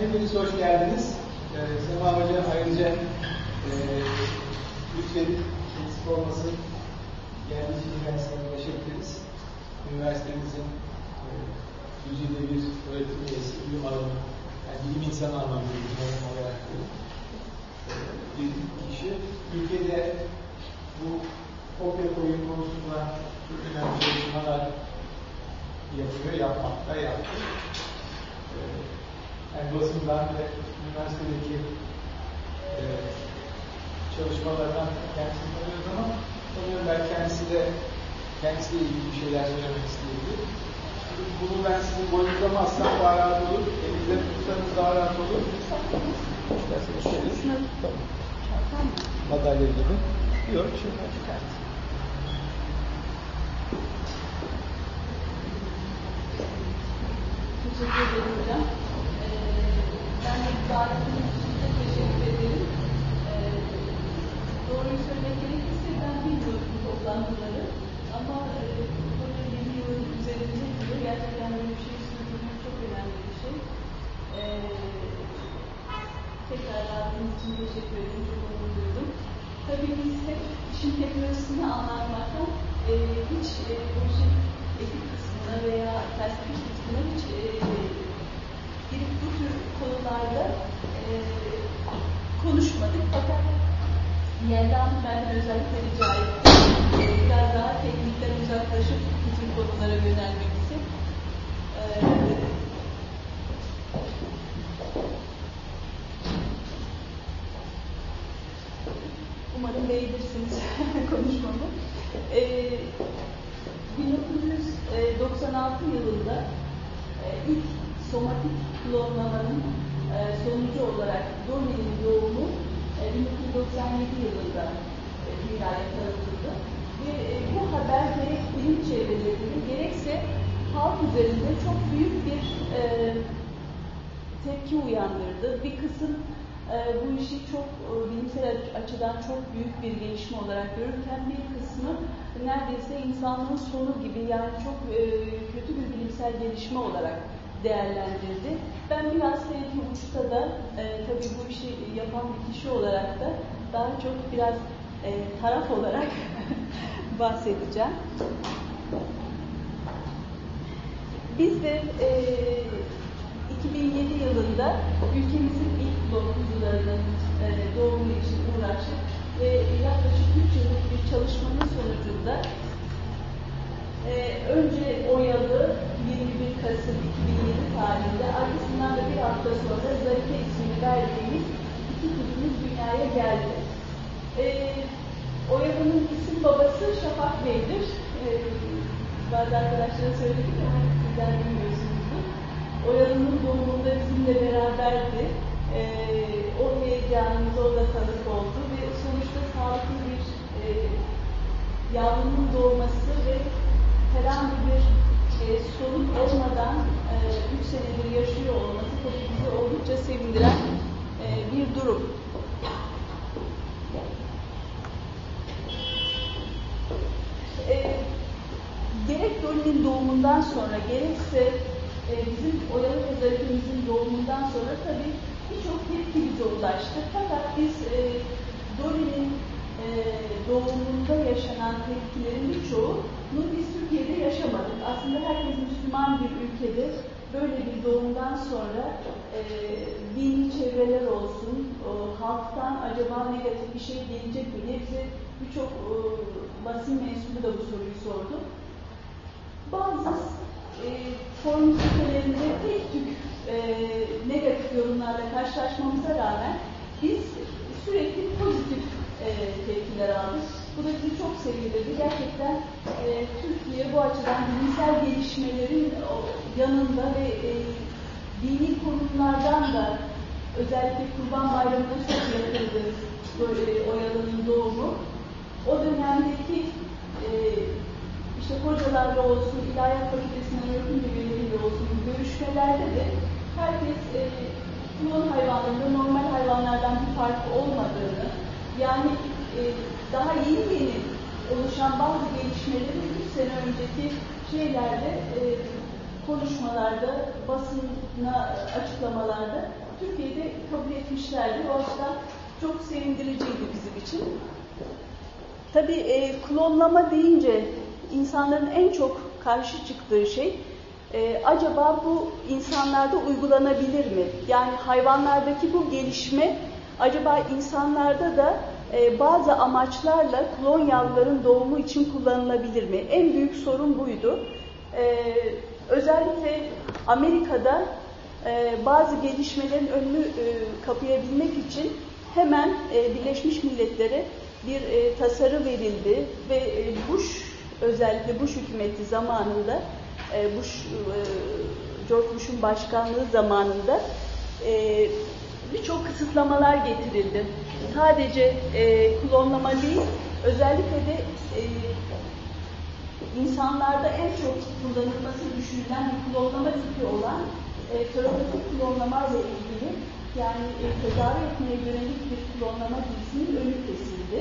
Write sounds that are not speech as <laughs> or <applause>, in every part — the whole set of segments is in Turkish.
hepiniz hoş geldiniz. Ee, Sema Hoca ayrıca e, lütfedip eksik olması geldiği için kendisine teşekkür ederiz. Üniversitemizin e, bir öğretim üyesi, bilim alanı, yani bilim insanı anlamında bilim alanı olarak e, bir kişi. Ülkede bu kopya koyun konusunda çok önemli çalışmalar yapıyor, yapmakta yaptı. Ee, yani basından ve üniversitedeki e, çalışmalardan kendisini tanıyoruz ama sanıyorum ben kendisi de kendisiyle ilgili bir şeyler söylemek isteyebilir. Bunu ben sizin boyutlamazsam daha rahat olur, elinizde tutsanız daha rahat olur. İsterseniz şöyle. Tamam. Madalya gibi. Yok, şuradan çıkartın. Teşekkür ederim hocam. Ben de davetiniz için de teşekkür ederim. Ee, doğruyu söylemek gerekirse ben bilmiyorum bu toplantıları. Ama e, böyle 20 yılın üzerinde bile gerçekten böyle bir şey sürdürmek çok önemli bir şey. Ee, tekrar davetiniz için teşekkür ederim. Çok onur duydum. Tabii biz hep işin teknolojisini anlatmaktan e, hiç e, bu işin etik kısmına veya felsefi kısmına hiç e, girip bu tür konularda e, konuşmadık. Fakat Yelda benden özellikle rica etti. E, biraz daha teknikten uzaklaşıp bu tür konulara yönelmemizi. E, umarım beğenirsiniz <laughs> konuşmamı. E, 1996 yılında e, ilk somatik klonlamanın e, sonucu olarak Dolly'nin doğumu e, 1997 yılında e, dünyaya tanıtıldı. Ve e, bu haber gerek bilim çevrelerinde gerekse halk üzerinde çok büyük bir e, tepki uyandırdı. Bir kısım e, bu işi çok e, bilimsel açıdan çok büyük bir gelişme olarak görürken bir kısmı neredeyse insanlığın sonu gibi yani çok e, kötü bir bilimsel gelişme olarak değerlendirdi. Ben biraz belki uçta da e, tabii bu işi yapan bir kişi olarak da daha çok biraz e, taraf olarak <laughs> bahsedeceğim. Biz de e, 2007 yılında ülkemizin ilk blok kuzularının e, doğumu için uğraştık ve yaklaşık 3 yıllık bir çalışmanın sonucunda e, önce Oyalı 21 Kasım 2007 tarihinde arkasından da bir hafta sonra Zarife ismini verdiğimiz iki kuzumuz dünyaya geldi. E, Oyalı'nın isim babası Şafak Bey'dir. E, bazı arkadaşlara söyledik ama sizler bilmiyorsunuzdur. Oyalı'nın doğumunda bizimle beraberdi. E, o heyecanımıza o da tanık oldu ve sonuçta sağlıklı bir e, yavrunun doğması ve herhangi bir e, sorun olmadan 3 e, senedir yaşıyor olması tabii bizi oldukça sevindiren e, bir durum. E, gerek Dolly'nin doğumundan sonra gerekse e, bizim Oyalı ve Zarife'mizin doğumundan sonra tabii birçok tepki bize ulaştı. Fakat biz e, Dolly'nin e, doğumunda yaşanan tepkilerin birçoğunu biz Türkiye'de yaşamadık. Aslında herkes Müslüman bir ülkede böyle bir doğumdan sonra e, dini çevreler olsun, o, halktan acaba negatif bir şey gelecek mi diye bize birçok e, basın mensubu da bu soruyu sordu. Bazı e, forum sitelerinde tek tük e, negatif yorumlarla karşılaşmamıza rağmen biz sürekli pozitif e, tepkiler aldık. Bu da bizi çok sevindirdi. Gerçekten e, Türkiye bu açıdan bilimsel gelişmelerin yanında ve e, dini kurumlardan da özellikle Kurban Bayramı'na çok yakındı böyle Oyalı'nın doğumu. O dönemdeki e, işte hocalarla olsun, ilahiyat fakültesinden öğretim üyeleriyle olsun görüşmelerde de herkes e, klon hayvanlarında normal hayvanlardan bir fark olmadığını, yani e, daha yeni yeni oluşan bazı gelişmelerin 3 sene önceki şeylerle e, konuşmalarda, basına açıklamalarda Türkiye'de kabul etmişlerdi. O açıdan çok sevindiriciydi bizim için. Tabii e, klonlama deyince insanların en çok karşı çıktığı şey e, acaba bu insanlarda uygulanabilir mi? Yani hayvanlardaki bu gelişme acaba insanlarda da e, bazı amaçlarla klon yavruların doğumu için kullanılabilir mi? En büyük sorun buydu. E, özellikle Amerika'da e, bazı gelişmelerin önünü e, kapayabilmek için hemen e, Birleşmiş Milletler'e bir e, tasarı verildi ve e, Bush özellikle Bush hükümeti zamanında e, Bush e, George Bush'un başkanlığı zamanında e, birçok kısıtlamalar getirildi. Sadece e, klonlama değil, özellikle de e, insanlarda en çok kullanılması düşünülen bir klonlama tipi olan e, terapetik klonlama ile ilgili yani e, tedavi etmeye yönelik bir klonlama dizisinin önü kesildi.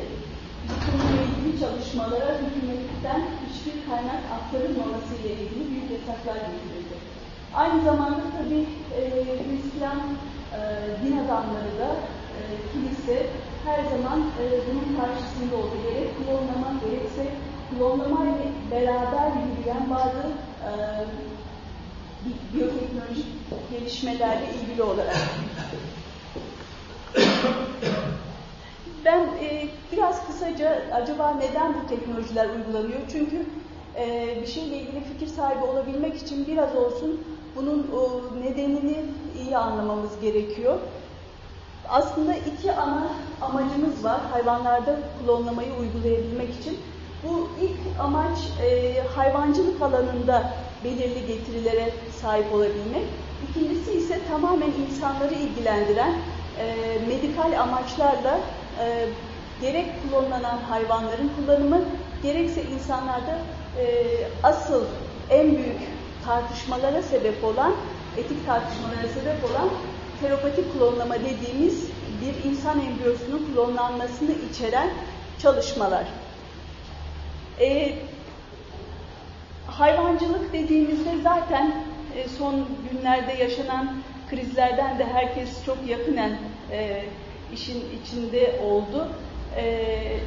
Bu ilgili çalışmalara hükümetten hiçbir kaynak aktarılmaması ile ilgili büyük yasaklar getirildi. Aynı zamanda tabii e, Hristiyan e, din adamları da e, kilise her zaman e, bunun karşısında oldu. Gerek klonlama gerekse klonlama ile beraber yürüyen bazı e, biyoteknolojik gelişmelerle ilgili olarak. Ben e, biraz kısaca acaba neden bu teknolojiler uygulanıyor? Çünkü e, bir şeyle ilgili fikir sahibi olabilmek için biraz olsun bunun nedenini iyi anlamamız gerekiyor. Aslında iki ana amacımız var hayvanlarda klonlamayı uygulayabilmek için. Bu ilk amaç e, hayvancılık alanında belirli getirilere sahip olabilmek. İkincisi ise tamamen insanları ilgilendiren e, medikal amaçlarla e, gerek klonlanan hayvanların kullanımı gerekse insanlarda e, asıl en büyük tartışmalara sebep olan, etik tartışmalara sebep olan terapatik klonlama dediğimiz bir insan embriyosunun klonlanmasını içeren çalışmalar. E, hayvancılık dediğimizde zaten e, son günlerde yaşanan krizlerden de herkes çok yakınen e, işin içinde oldu. E,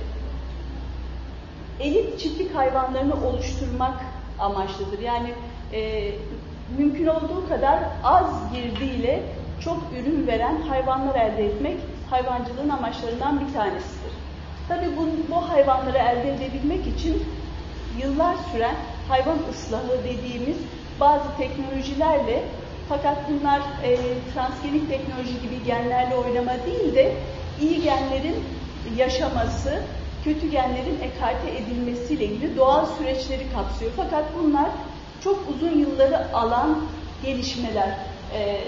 elit çiftlik hayvanlarını oluşturmak amaçlıdır. Yani e, mümkün olduğu kadar az girdiyle çok ürün veren hayvanlar elde etmek hayvancılığın amaçlarından bir tanesidir. Tabii bu, bu hayvanları elde edebilmek için yıllar süren hayvan ıslahı dediğimiz bazı teknolojilerle fakat bunlar e, transgenik teknoloji gibi genlerle oynama değil de iyi genlerin yaşaması, kötü genlerin ekarte edilmesiyle ilgili doğal süreçleri kapsıyor. Fakat bunlar çok uzun yılları alan gelişmeler. E,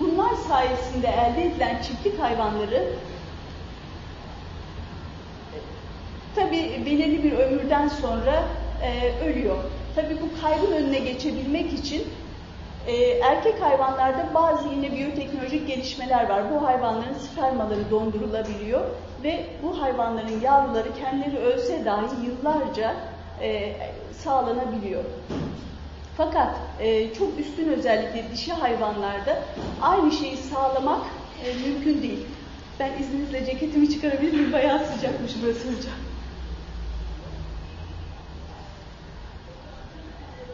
bunlar sayesinde elde edilen çiftlik hayvanları tabi belirli bir ömürden sonra e, ölüyor. Tabi bu kaybın önüne geçebilmek için e, erkek hayvanlarda bazı yine biyoteknolojik gelişmeler var. Bu hayvanların spermaları dondurulabiliyor ve bu hayvanların yavruları kendileri ölse dahi yıllarca e, sağlanabiliyor. Fakat e, çok üstün özellikle dişi hayvanlarda aynı şeyi sağlamak e, mümkün değil. Ben izninizle ceketimi çıkarabilir miyim? Bayağı sıcakmış burası hocam.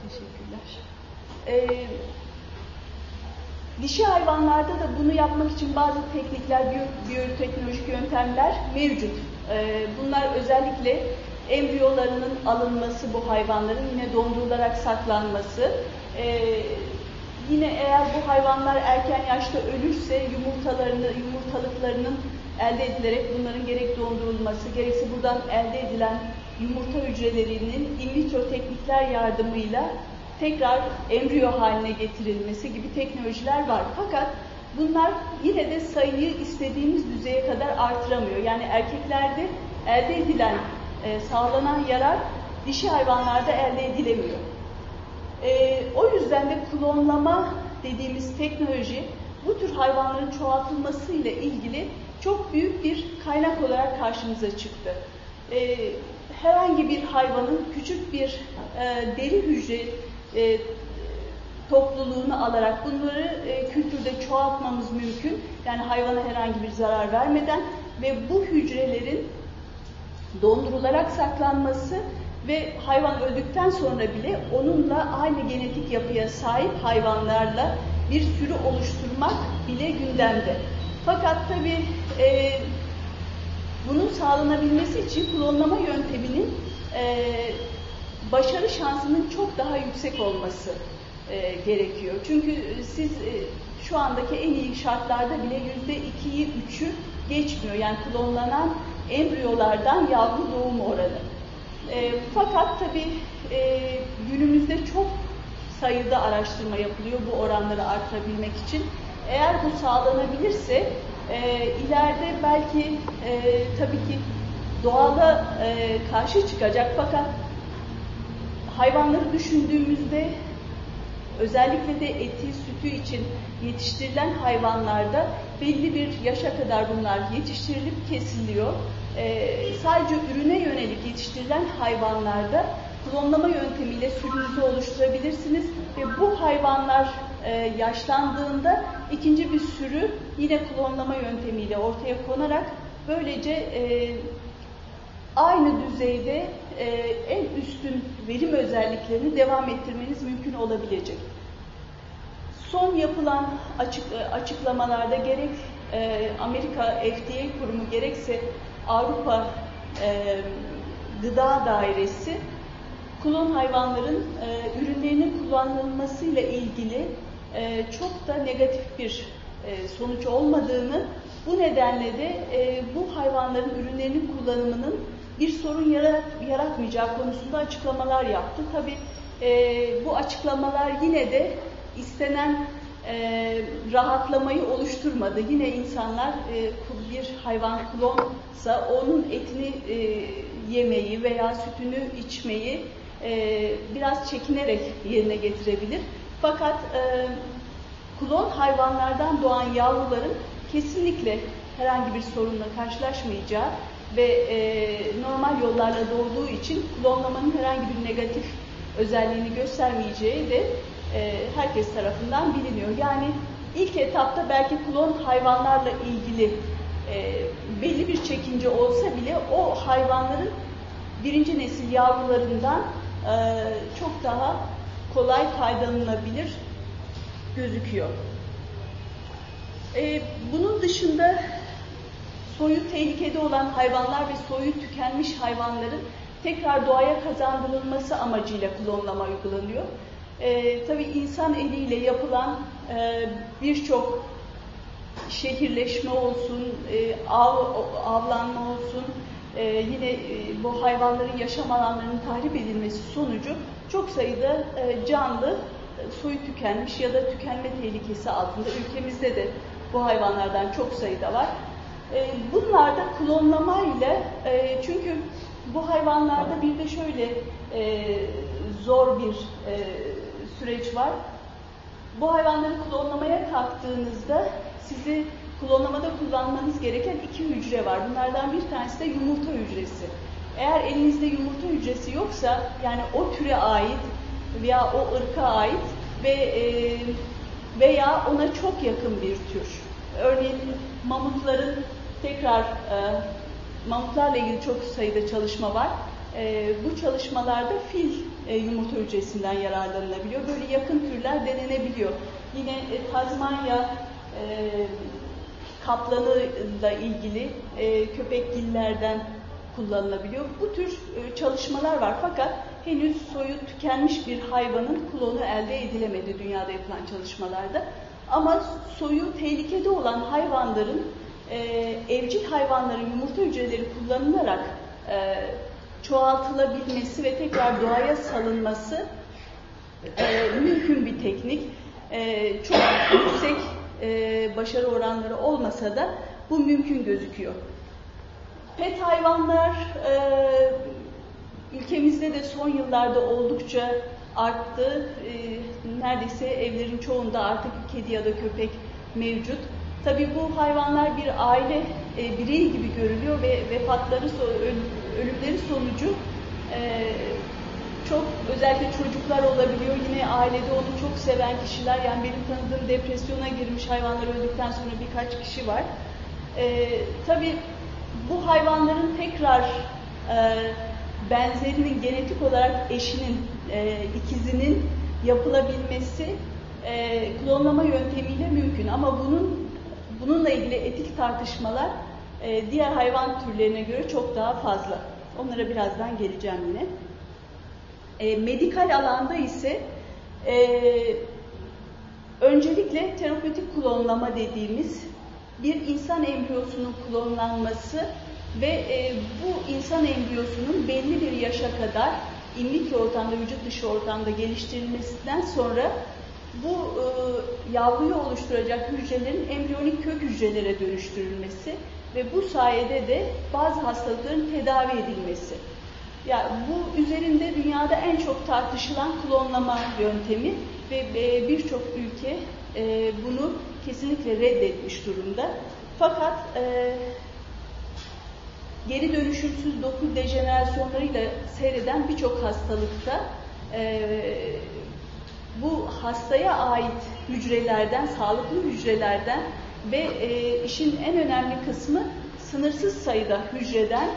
Teşekkürler. Ee, dişi hayvanlarda da bunu yapmak için bazı teknikler, biyoteknolojik yöntemler mevcut. Ee, bunlar özellikle embriyolarının alınması bu hayvanların yine dondurularak saklanması. Ee, yine eğer bu hayvanlar erken yaşta ölürse yumurtalarını, yumurtalıklarının elde edilerek bunların gerek dondurulması, gerekse buradan elde edilen yumurta hücrelerinin in vitro teknikler yardımıyla tekrar embriyo haline getirilmesi gibi teknolojiler var. Fakat bunlar yine de sayıyı istediğimiz düzeye kadar artıramıyor. Yani erkeklerde elde edilen, e, sağlanan yarar dişi hayvanlarda elde edilemiyor. E, o yüzden de klonlama dediğimiz teknoloji bu tür hayvanların çoğaltılmasıyla ilgili çok büyük bir kaynak olarak karşımıza çıktı. E, herhangi bir hayvanın küçük bir e, deri hücre e, topluluğunu alarak bunları e, kültürde çoğaltmamız mümkün. Yani hayvana herhangi bir zarar vermeden ve bu hücrelerin dondurularak saklanması ve hayvan öldükten sonra bile onunla aynı genetik yapıya sahip hayvanlarla bir sürü oluşturmak bile gündemde. Fakat tabii e, bunun sağlanabilmesi için klonlama yönteminin e, başarı şansının çok daha yüksek olması e, gerekiyor. Çünkü siz e, şu andaki en iyi şartlarda bile yüzde ikiyi, üçü geçmiyor. Yani klonlanan embriyolardan yavru doğum oranı. E, fakat tabii e, günümüzde çok sayıda araştırma yapılıyor bu oranları artırabilmek için. Eğer bu sağlanabilirse e, ileride belki e, tabii ki doğada e, karşı çıkacak fakat hayvanları düşündüğümüzde özellikle de eti, sütü için yetiştirilen hayvanlarda belli bir yaşa kadar bunlar yetiştirilip kesiliyor. Ee, sadece ürüne yönelik yetiştirilen hayvanlarda klonlama yöntemiyle sürünüzü oluşturabilirsiniz ve bu hayvanlar e, yaşlandığında ikinci bir sürü yine klonlama yöntemiyle ortaya konarak böylece e, aynı düzeyde e, en üstün verim özelliklerini devam ettirmeniz mümkün olabilecek. Son yapılan açık, e, açıklamalarda gerek e, Amerika FDA kurumu gerekse Avrupa e, Gıda Dairesi klon hayvanların e, ürünlerinin kullanılmasıyla ilgili e, çok da negatif bir e, sonuç olmadığını, bu nedenle de e, bu hayvanların ürünlerinin kullanımının bir sorun yarat, yaratmayacağı konusunda açıklamalar yaptı. Tabi e, bu açıklamalar yine de istenen e, rahatlamayı oluşturmadı. Yine insanlar e, bir hayvan klonsa onun etini e, yemeyi veya sütünü içmeyi e, biraz çekinerek yerine getirebilir. Fakat e, klon hayvanlardan doğan yavruların kesinlikle herhangi bir sorunla karşılaşmayacağı ve e, normal yollarla doğduğu için klonlamanın herhangi bir negatif özelliğini göstermeyeceği de e, herkes tarafından biliniyor. Yani ilk etapta belki klon hayvanlarla ilgili e, belli bir çekince olsa bile o hayvanların birinci nesil yavrularından e, çok daha kolay faydalanılabilir gözüküyor. Bunun dışında soyu tehlikede olan hayvanlar ve soyu tükenmiş hayvanların tekrar doğaya kazandırılması amacıyla klonlama uygulanıyor. E, tabii insan eliyle yapılan e, birçok şehirleşme olsun, e, av, avlanma olsun, e, yine e, bu hayvanların yaşam alanlarının tahrip edilmesi sonucu çok sayıda e, canlı e, soyu tükenmiş ya da tükenme tehlikesi altında. Ülkemizde de bu hayvanlardan çok sayıda var. E, bunlar da klonlama ile e, çünkü bu hayvanlarda bir de şöyle e, zor bir e, süreç var. Bu hayvanları klonlamaya kalktığınızda sizi klonlamada kullanmanız gereken iki hücre var. Bunlardan bir tanesi de yumurta hücresi. Eğer elinizde yumurta hücresi yoksa yani o türe ait veya o ırka ait ve e, veya ona çok yakın bir tür. Örneğin mamutların tekrar e, mamutlarla ilgili çok sayıda çalışma var. E, bu çalışmalarda fil e, yumurta hücresinden yararlanılabiliyor. Böyle yakın türler denenebiliyor. Yine e, Tazmanya e, kaplanıyla ilgili e, köpekgillerden kullanılabiliyor. Bu tür e, çalışmalar var fakat henüz soyu tükenmiş bir hayvanın klonu elde edilemedi dünyada yapılan çalışmalarda. Ama soyu tehlikede olan hayvanların e, evcil hayvanların yumurta hücreleri kullanılarak e, çoğaltılabilmesi ve tekrar doğaya salınması e, mümkün bir teknik. E, çok yüksek e, başarı oranları olmasa da bu mümkün gözüküyor. Pet hayvanlar e, ülkemizde de son yıllarda oldukça arttı. E, neredeyse evlerin çoğunda artık kedi ya da köpek mevcut. Tabii bu hayvanlar bir aile e, bireyi gibi görülüyor ve vefatları, ölümleri sonucu e, çok özellikle çocuklar olabiliyor. Yine ailede onu çok seven kişiler yani benim tanıdığım depresyona girmiş hayvanlar öldükten sonra birkaç kişi var. E, tabii bu hayvanların tekrar e, benzerinin genetik olarak eşinin, e, ikizinin yapılabilmesi e, klonlama yöntemiyle mümkün. Ama bunun bununla ilgili etik tartışmalar e, diğer hayvan türlerine göre çok daha fazla. Onlara birazdan geleceğim yine. E, medikal alanda ise e, öncelikle terapötik klonlama dediğimiz bir insan embriyosunun klonlanması ve e, bu insan embriyosunun belli bir yaşa kadar in ortamda, vücut dışı ortamda geliştirilmesinden sonra bu e, yavruyu oluşturacak hücrelerin embriyonik kök hücrelere dönüştürülmesi ve bu sayede de bazı hastalıkların tedavi edilmesi. Yani bu üzerinde dünyada en çok tartışılan klonlama yöntemi ve e, birçok ülke e, bunu kesinlikle reddetmiş durumda. Fakat e, geri dönüşümsüz doku dejenerasyonlarıyla seyreden birçok hastalıkta bu hastaya ait hücrelerden, sağlıklı hücrelerden ve e, işin en önemli kısmı sınırsız sayıda hücreden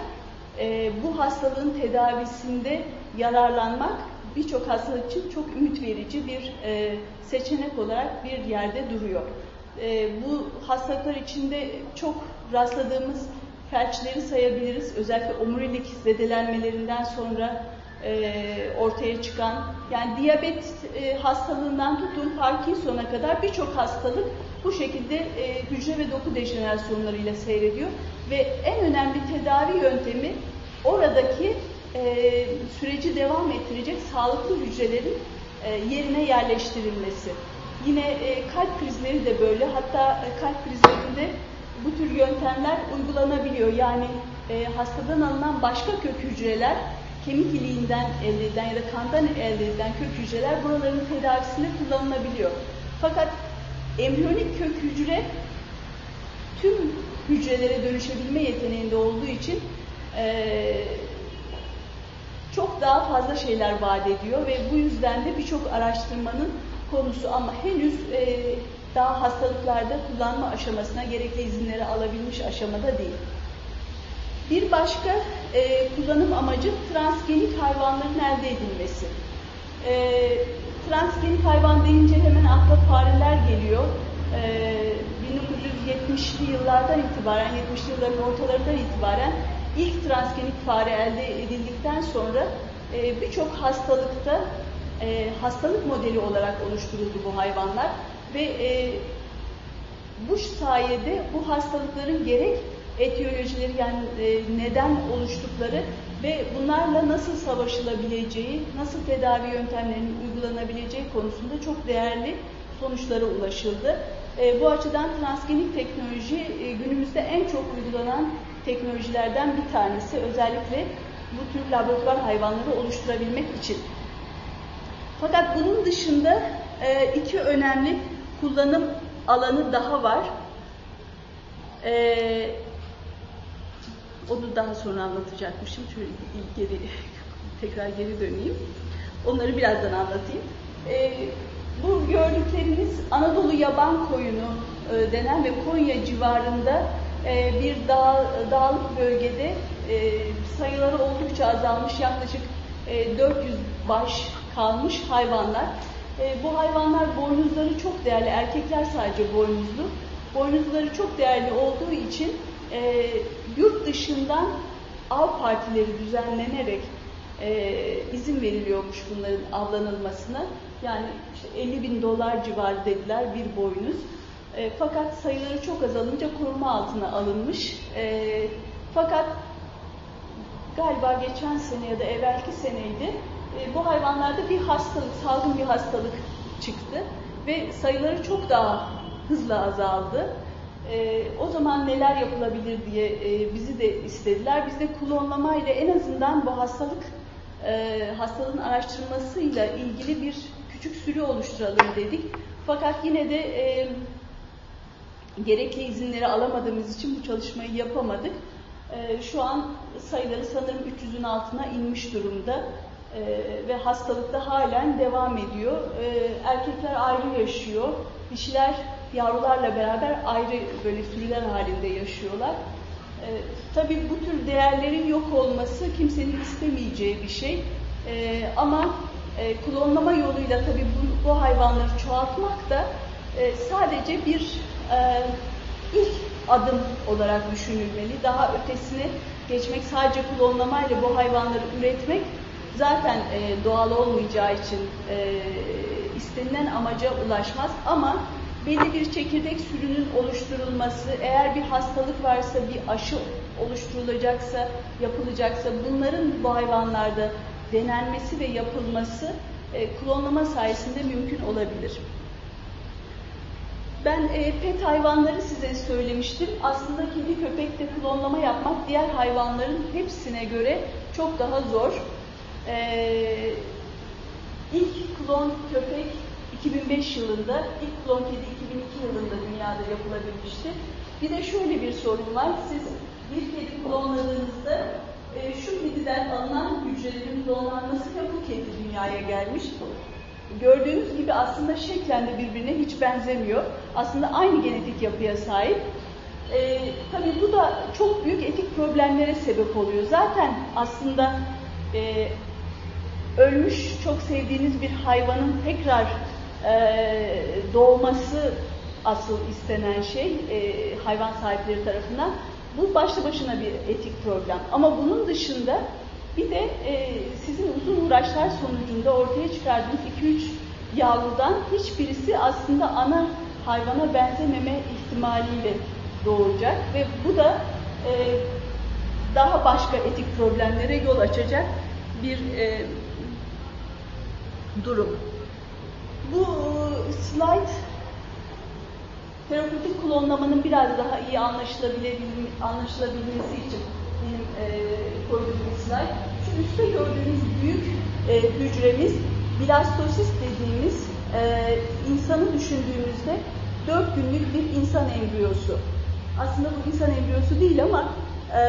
e, bu hastalığın tedavisinde yararlanmak birçok hastalık için çok ümit verici bir e, seçenek olarak bir yerde duruyor. E, bu hastalıklar içinde çok rastladığımız felçleri sayabiliriz. Özellikle omurilik zedelenmelerinden sonra ortaya çıkan, yani diyabet e, hastalığından tutun Parkinson'a kadar birçok hastalık bu şekilde e, hücre ve doku dejenerasyonlarıyla seyrediyor. Ve en önemli tedavi yöntemi oradaki e, süreci devam ettirecek sağlıklı hücrelerin e, yerine yerleştirilmesi. Yine e, kalp krizleri de böyle. Hatta e, kalp krizlerinde bu tür yöntemler uygulanabiliyor. Yani e, hastadan alınan başka kök hücreler kemik iliğinden elde edilen ya da kandan elde edilen kök hücreler buraların tedavisinde kullanılabiliyor. Fakat embriyonik kök hücre tüm hücrelere dönüşebilme yeteneğinde olduğu için e, çok daha fazla şeyler vaat ediyor ve bu yüzden de birçok araştırmanın konusu ama henüz e, daha hastalıklarda kullanma aşamasına gerekli izinleri alabilmiş aşamada değil. Bir başka e, kullanım amacı transgenik hayvanların elde edilmesi. E, transgenik hayvan deyince hemen akla fareler geliyor. E, 1970'li yıllardan itibaren, 70'li yılların ortalarından itibaren ilk transgenik fare elde edildikten sonra e, birçok hastalıkta e, hastalık modeli olarak oluşturuldu bu hayvanlar ve e, bu sayede bu hastalıkların gerek etiyolojileri yani e, neden oluştukları ve bunlarla nasıl savaşılabileceği, nasıl tedavi yöntemlerinin uygulanabileceği konusunda çok değerli sonuçlara ulaşıldı. E, bu açıdan transgenik teknoloji e, günümüzde en çok uygulanan teknolojilerden bir tanesi. Özellikle bu tür laboratuvar hayvanları oluşturabilmek için. Fakat bunun dışında e, iki önemli kullanım alanı daha var. E, onu daha sonra anlatacakmışım. Şöyle geri, <laughs> tekrar geri döneyim. Onları birazdan anlatayım. E, bu gördükleriniz Anadolu yaban koyunu e, denen ve Konya civarında e, bir dağ, dağlık bölgede e, sayıları oldukça azalmış yaklaşık e, 400 baş kalmış hayvanlar. E, bu hayvanlar boynuzları çok değerli, erkekler sadece boynuzlu. Boynuzları çok değerli olduğu için e, yurt dışından av partileri düzenlenerek e, izin veriliyormuş bunların avlanılmasına. Yani işte 50 bin dolar civarı dediler bir boynuz. E, fakat sayıları çok azalınca koruma altına alınmış. E, fakat galiba geçen sene ya da evvelki seneydi e, bu hayvanlarda bir hastalık, salgın bir hastalık çıktı ve sayıları çok daha hızla azaldı. E, o zaman neler yapılabilir diye e, bizi de istediler. Biz de klonlamayla en azından bu hastalık e, hastalığın araştırmasıyla ilgili bir küçük sürü oluşturalım dedik. Fakat yine de e, gerekli izinleri alamadığımız için bu çalışmayı yapamadık. E, şu an sayıları sanırım 300'ün altına inmiş durumda. ve hastalıkta halen devam ediyor. Erkekler ayrı yaşıyor, dişiler yavrularla beraber ayrı böyle sürüler halinde yaşıyorlar. E, tabii bu tür değerlerin yok olması kimsenin istemeyeceği bir şey. E, ama e, klonlama yoluyla tabii bu, bu hayvanları çoğaltmak da e, sadece bir e, ilk adım olarak düşünülmeli. Daha ötesine geçmek sadece klonlamayla bu hayvanları üretmek zaten e, doğal olmayacağı için e, istenilen amaca ulaşmaz. Ama belli bir çekirdek sürünün oluşturulması, eğer bir hastalık varsa, bir aşı oluşturulacaksa, yapılacaksa bunların bu hayvanlarda denenmesi ve yapılması e, klonlama sayesinde mümkün olabilir. Ben e, pet hayvanları size söylemiştim. Aslında kedi köpekte klonlama yapmak diğer hayvanların hepsine göre çok daha zor. E, ilk klon köpek 2005 yılında, ilk klon kedi 2002 yılında dünyada yapılabilmişti. Bir de şöyle bir sorun var. Siz bir kedi klonladığınızda e, şu kediden alınan hücrelerin klonlanmasıyla bu kedi dünyaya gelmiş. Gördüğünüz gibi aslında şeklen de birbirine hiç benzemiyor. Aslında aynı genetik yapıya sahip. E, tabii bu da çok büyük etik problemlere sebep oluyor. Zaten aslında e, ölmüş çok sevdiğiniz bir hayvanın tekrar e, doğması asıl istenen şey e, hayvan sahipleri tarafından. Bu başlı başına bir etik problem. Ama bunun dışında bir de e, sizin uzun uğraşlar sonucunda ortaya çıkardığınız 2-3 yavrudan hiçbirisi aslında ana hayvana benzememe ihtimaliyle doğacak ve bu da e, daha başka etik problemlere yol açacak bir e, durum. Bu slide terapötik klonlamanın biraz daha iyi anlaşılabilmesi için benim e, koyduğum bir slide. Şu üstte gördüğünüz büyük e, hücremiz blastosis dediğimiz e, insanı düşündüğümüzde 4 günlük bir insan embriyosu. Aslında bu insan embriyosu değil ama e,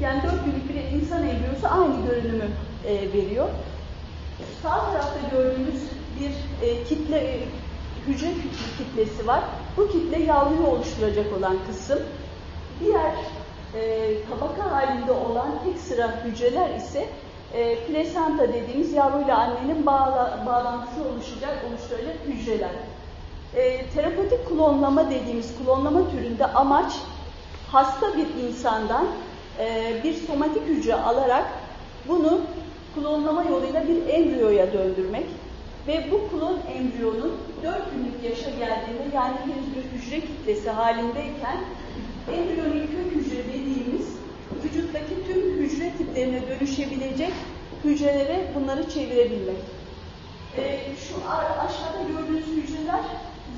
yani 4 günlük bir insan embriyosu aynı görünümü e, veriyor. Sağ tarafta gördüğünüz bir e, kitle e, hücre kitlesi var. Bu kitle yavruyu oluşturacak olan kısım. Diğer e, tabaka halinde olan tek sıra hücreler ise e, plasenta dediğimiz yavruyla annenin bağla, bağlantısı oluşacak, oluşturacak hücreler. E, terapötik klonlama dediğimiz klonlama türünde amaç hasta bir insandan e, bir somatik hücre alarak bunu klonlama yoluyla bir embriyoya döndürmek ve bu klon embriyonun 4 günlük yaşa geldiğinde yani henüz bir hücre kitlesi halindeyken embriyonik kök hücre dediğimiz vücuttaki tüm hücre tiplerine dönüşebilecek hücrelere bunları çevirebilmek. Ee, şu aşağıda gördüğünüz hücreler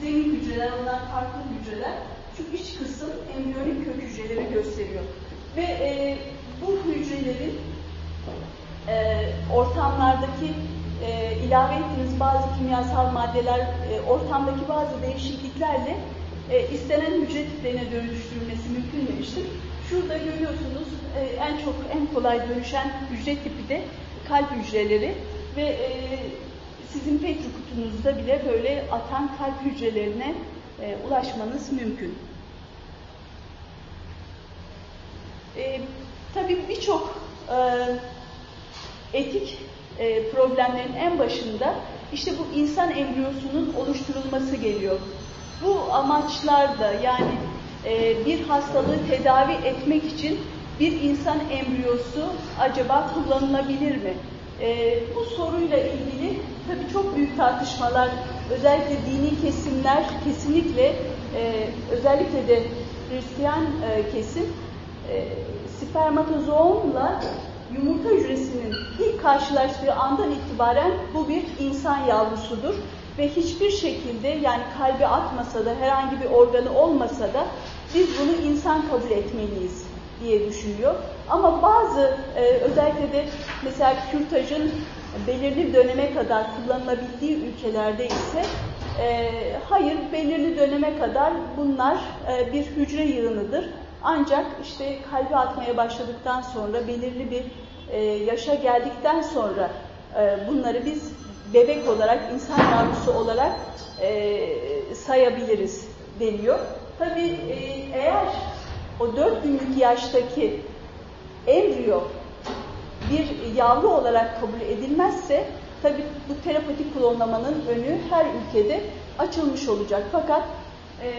zemin hücreler, onlar farklı hücreler. Şu iç kısım embriyonik kök hücreleri gösteriyor. Ve e, bu hücrelerin e, ortamlardaki e, ilave ettiğiniz bazı kimyasal maddeler, e, ortamdaki bazı değişikliklerle e, istenen hücre tiplerine dönüştürülmesi mümkün demiştim. Şurada görüyorsunuz e, en çok, en kolay dönüşen hücre tipi de kalp hücreleri ve e, sizin petri kutunuzda bile böyle atan kalp hücrelerine e, ulaşmanız mümkün. E, tabii birçok e, etik e, problemlerin en başında işte bu insan embriyosunun oluşturulması geliyor. Bu amaçlarda yani e, bir hastalığı tedavi etmek için bir insan embriyosu acaba kullanılabilir mi? E, bu soruyla ilgili tabii çok büyük tartışmalar, özellikle dini kesimler kesinlikle, e, özellikle de Hristiyan e, kesim e, spermatozoonla yumurta hücresinin ilk karşılaştığı andan itibaren bu bir insan yavrusudur ve hiçbir şekilde yani kalbi atmasa da herhangi bir organı olmasa da biz bunu insan kabul etmeliyiz diye düşünüyor. Ama bazı e, özellikle de mesela kürtajın belirli döneme kadar kullanılabildiği ülkelerde ise e, hayır belirli döneme kadar bunlar e, bir hücre yığınıdır ancak işte kalbi atmaya başladıktan sonra belirli bir e, yaşa geldikten sonra e, bunları biz bebek olarak, insan yavrusu olarak e, sayabiliriz deniyor. Tabii e, eğer o 4 günlük yaştaki embriyo bir yavru olarak kabul edilmezse tabii bu terapatik klonlamanın önü her ülkede açılmış olacak. Fakat e,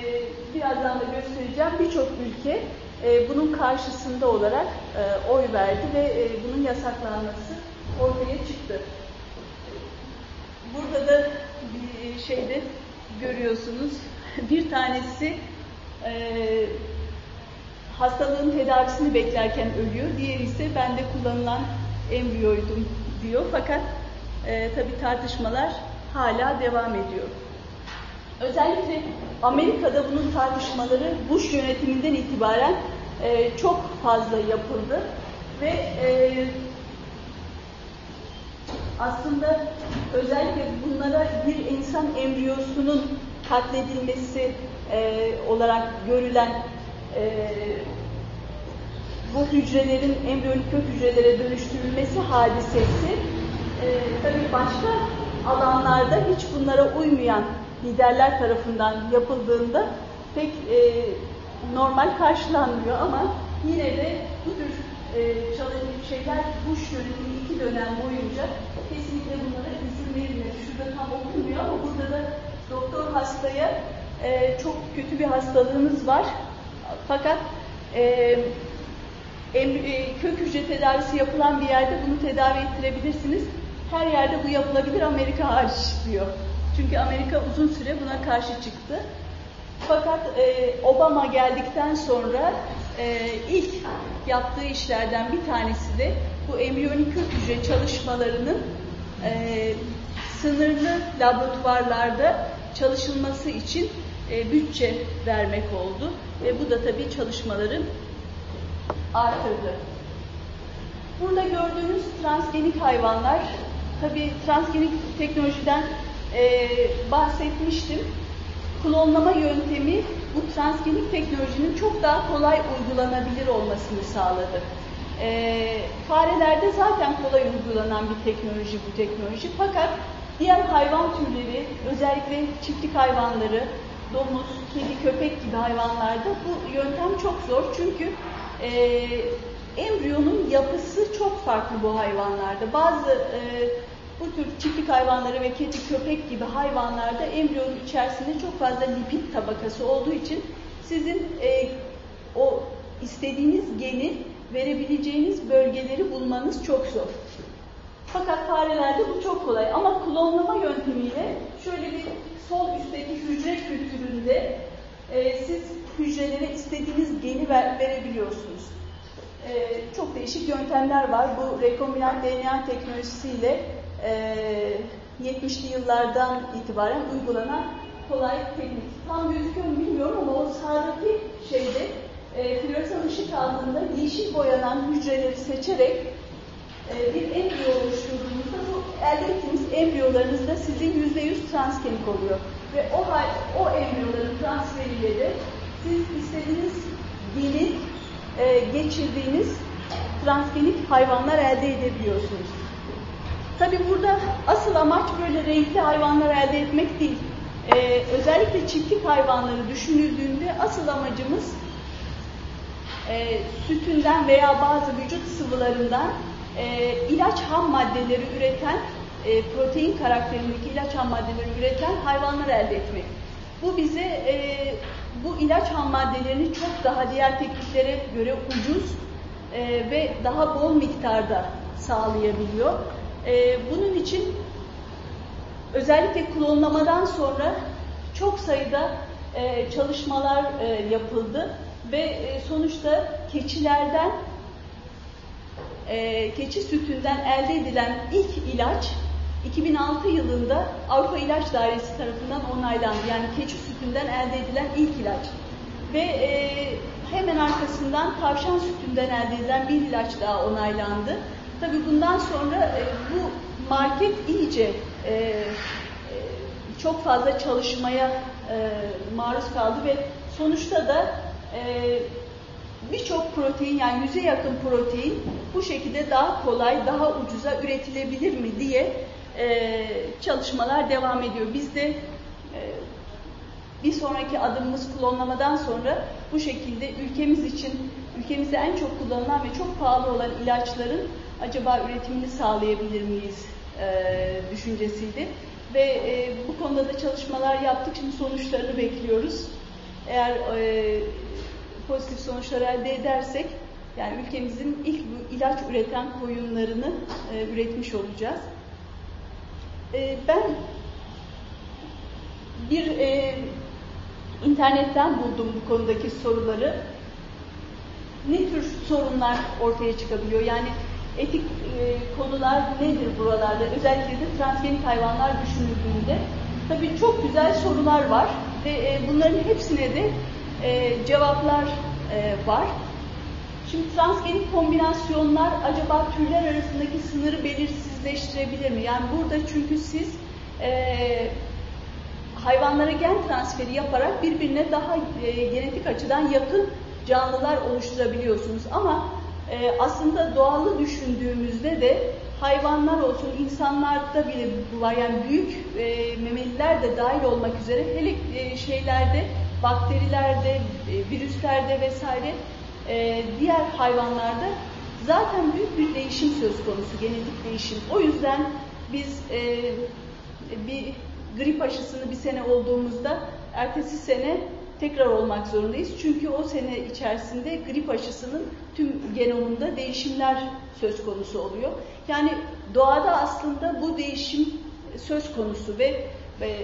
birazdan da göstereceğim birçok ülke e, bunun karşısında olarak e, oy verdi ve e, bunun yasaklanması ortaya çıktı. Burada da bir şeyde görüyorsunuz. <laughs> Bir tanesi e, hastalığın tedavisini beklerken ölüyor. Diğeri ise bende kullanılan embriyoydum diyor. Fakat e, tabi tartışmalar hala devam ediyor. Özellikle Amerika'da bunun tartışmaları Bush yönetiminden itibaren e, çok fazla yapıldı ve e, aslında özellikle bunlara bir insan embriyosunun katledilmesi e, olarak görülen e, bu hücrelerin embriyonik kök hücrelere dönüştürülmesi hadisesi e, tabii başka alanlarda hiç bunlara uymayan liderler tarafından yapıldığında pek e, normal karşılanmıyor ama yine de bu tür e, çalışan şeyler Bush yönetimi iki dönem boyunca kesinlikle bunlara izin verilmedi. Şurada tam okunmuyor ama burada da doktor hastaya e, çok kötü bir hastalığınız var. Fakat e, e, kök hücre tedavisi yapılan bir yerde bunu tedavi ettirebilirsiniz. Her yerde bu yapılabilir Amerika hariç diyor. Çünkü Amerika uzun süre buna karşı çıktı. Fakat e, Obama geldikten sonra e, ilk yaptığı işlerden bir tanesi de bu embriyonik kök hücre çalışmalarının e, sınırlı laboratuvarlarda çalışılması için e, bütçe vermek oldu. Ve bu da tabii çalışmaları artırdı. Burada gördüğünüz transgenik hayvanlar, tabii transgenik teknolojiden e, bahsetmiştim. Klonlama yöntemi bu transgenik teknolojinin çok daha kolay uygulanabilir olmasını sağladı. E, farelerde zaten kolay uygulanan bir teknoloji bu teknoloji. Fakat diğer hayvan türleri, özellikle çiftlik hayvanları, domuz, kedi, köpek gibi hayvanlarda bu yöntem çok zor. Çünkü e, embriyonun yapısı çok farklı bu hayvanlarda. Bazı e, bu tür çiftlik hayvanları ve kedi, köpek gibi hayvanlarda embriyonun içerisinde çok fazla lipid tabakası olduğu için sizin e, o istediğiniz geni verebileceğiniz bölgeleri bulmanız çok zor. Fakat farelerde bu çok kolay. Ama klonlama yöntemiyle şöyle bir sol üstteki hücre kültüründe e, siz hücrelere istediğiniz geni ver, verebiliyorsunuz. E, çok değişik yöntemler var. Bu rekombinant DNA teknolojisiyle 70'li yıllardan itibaren uygulanan kolay teknik. Tam gözüküyor mu bilmiyorum ama o sağdaki şeyde e, floresan ışık altında yeşil boyanan hücreleri seçerek e, bir embriyo oluşturduğunuzda bu elde ettiğiniz embriyolarınız da sizin %100 transgenik oluyor. Ve o, o embriyoların transferiyle siz istediğiniz geni e, geçirdiğiniz transgenik hayvanlar elde edebiliyorsunuz. Tabi burada asıl amaç böyle renkli hayvanlar elde etmek değil. Ee, özellikle çiftlik hayvanları düşünüldüğünde asıl amacımız e, sütünden veya bazı vücut sıvılarından e, ilaç ham maddeleri üreten, e, protein karakterindeki ilaç ham maddeleri üreten hayvanlar elde etmek. Bu bize e, bu ilaç ham maddelerini çok daha diğer tekniklere göre ucuz e, ve daha bol miktarda sağlayabiliyor. E, bunun için özellikle klonlamadan sonra çok sayıda e, çalışmalar e, yapıldı ve e, sonuçta keçilerden keçi sütünden elde edilen ilk ilaç 2006 yılında Avrupa İlaç Dairesi tarafından onaylandı. Yani keçi sütünden elde edilen ilk ilaç. Ve hemen arkasından tavşan sütünden elde edilen bir ilaç daha onaylandı. Tabii bundan sonra e, bu market iyice e, e, çok fazla çalışmaya e, maruz kaldı ve sonuçta da e, birçok protein yani yüze yakın protein bu şekilde daha kolay, daha ucuza üretilebilir mi diye e, çalışmalar devam ediyor. Biz de e, bir sonraki adımımız klonlamadan sonra bu şekilde ülkemiz için ülkemizde en çok kullanılan ve çok pahalı olan ilaçların acaba üretimini sağlayabilir miyiz e, düşüncesiydi. Ve e, bu konuda da çalışmalar yaptık. Şimdi sonuçlarını bekliyoruz. Eğer e, pozitif sonuçlar elde edersek yani ülkemizin ilk bu ilaç üreten koyunlarını e, üretmiş olacağız. E, ben bir e, internetten buldum bu konudaki soruları. Ne tür sorunlar ortaya çıkabiliyor? Yani etik e, konular nedir buralarda? Özellikle de transgenik hayvanlar düşünüldüğünde. Tabii çok güzel sorular var ve e, bunların hepsine de e, cevaplar e, var. Şimdi transgenik kombinasyonlar acaba türler arasındaki sınırı belirsizleştirebilir mi? Yani burada çünkü siz e, hayvanlara gen transferi yaparak birbirine daha e, genetik açıdan yakın canlılar oluşturabiliyorsunuz. Ama e, aslında doğalı düşündüğümüzde de hayvanlar olsun, insanlarda bile bu var. Yani büyük e, memeliler de dahil olmak üzere hele e, şeylerde, bakterilerde, e, virüslerde vesaire e, diğer hayvanlarda zaten büyük bir değişim söz konusu, genetik değişim. O yüzden biz e, bir grip aşısını bir sene olduğumuzda ertesi sene tekrar olmak zorundayız. Çünkü o sene içerisinde grip aşısının tüm genomunda değişimler söz konusu oluyor. Yani doğada aslında bu değişim söz konusu ve, ve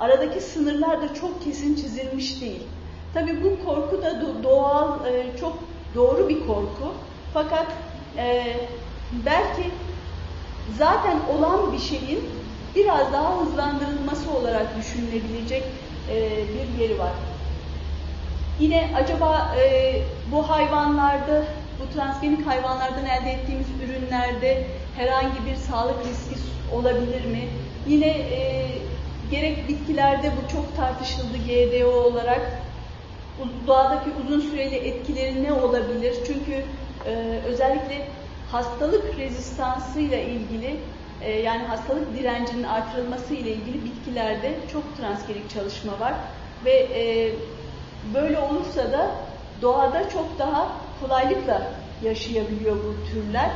aradaki sınırlar da çok kesin çizilmiş değil. Tabii bu korku da doğal, e, çok doğru bir korku. Fakat e, belki zaten olan bir şeyin biraz daha hızlandırılması olarak düşünülebilecek e, bir yeri var. Yine acaba e, bu hayvanlarda, bu transgenik hayvanlardan elde ettiğimiz ürünlerde herhangi bir sağlık riski olabilir mi? Yine e, gerek bitkilerde bu çok tartışıldı GDO olarak. Doğadaki uzun süreli etkileri ne olabilir? Çünkü e, özellikle hastalık rezistansıyla ilgili e, yani hastalık direncinin artırılması ile ilgili bitkilerde çok transgenik çalışma var ve e, Böyle olursa da doğada çok daha kolaylıkla yaşayabiliyor bu türler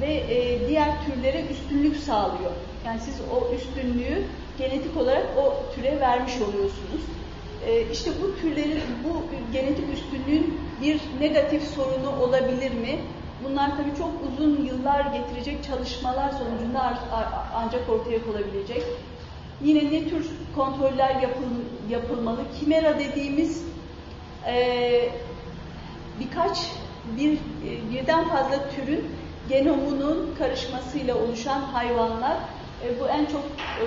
ve e, diğer türlere üstünlük sağlıyor. Yani siz o üstünlüğü genetik olarak o türe vermiş oluyorsunuz. E, işte bu türlerin, bu genetik üstünlüğün bir negatif sorunu olabilir mi? Bunlar tabii çok uzun yıllar getirecek çalışmalar sonucunda ancak ortaya konabilecek. Yine ne tür kontroller yapıl, yapılmalı? Kimera dediğimiz e, birkaç bir e, birden fazla türün genomunun karışmasıyla oluşan hayvanlar. E, bu en çok e,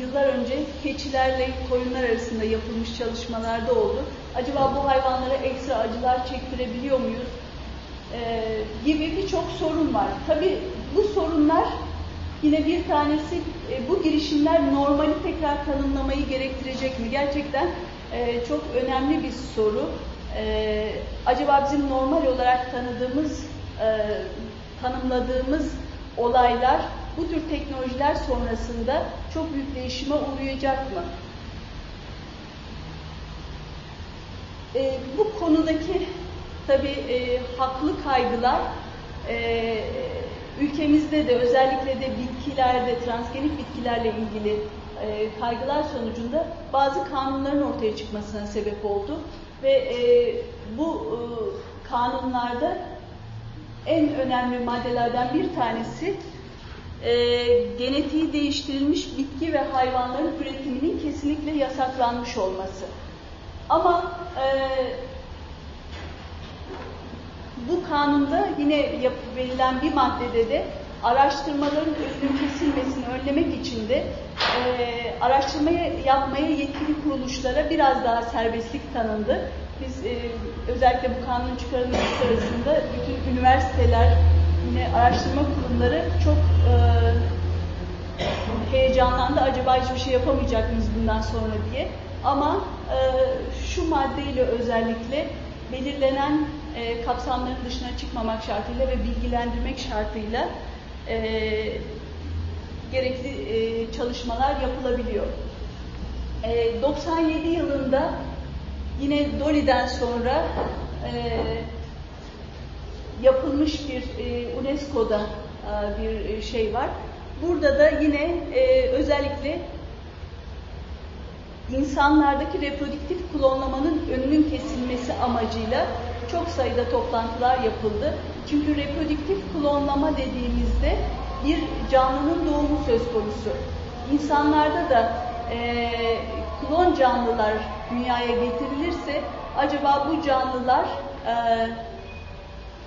yıllar önce keçilerle koyunlar arasında yapılmış çalışmalarda oldu. Acaba bu hayvanlara ekstra acılar çektirebiliyor muyuz? Gibi birçok sorun var. Tabii bu sorunlar yine bir tanesi bu girişimler normali tekrar tanımlamayı gerektirecek mi? Gerçekten e, çok önemli bir soru. E, acaba bizim normal olarak tanıdığımız, e, tanımladığımız olaylar bu tür teknolojiler sonrasında çok büyük değişime uğrayacak mı? E, bu konudaki tabii e, haklı kaygılar e, ülkemizde de özellikle de bitkilerde, transgenik bitkilerle ilgili e, kaygılar sonucunda bazı kanunların ortaya çıkmasına sebep oldu. Ve e, bu e, kanunlarda en önemli maddelerden bir tanesi e, genetiği değiştirilmiş bitki ve hayvanların üretiminin kesinlikle yasaklanmış olması. Ama e, bu kanunda yine verilen bir maddede de araştırmaların önünün kesilmesini önlemek için de e, araştırmayı yapmaya yetkili kuruluşlara biraz daha serbestlik tanındı. Biz e, özellikle bu kanun çıkarılması sırasında bütün üniversiteler, yine araştırma kurumları çok e, heyecanlandı. Acaba hiçbir şey yapamayacak mıyız bundan sonra diye. Ama e, şu maddeyle özellikle belirlenen e, kapsamların dışına çıkmamak şartıyla ve bilgilendirmek şartıyla e, gerekli e, çalışmalar yapılabiliyor. E, 97 yılında yine Doli'den sonra e, yapılmış bir e, UNESCO'da e, bir şey var. Burada da yine e, özellikle insanlardaki reproduktif klonlamanın önünün kesilmesi amacıyla çok sayıda toplantılar yapıldı. Çünkü reproduktif klonlama dediğimizde bir canlının doğumu söz konusu. İnsanlarda da e, klon canlılar dünyaya getirilirse acaba bu canlılar e,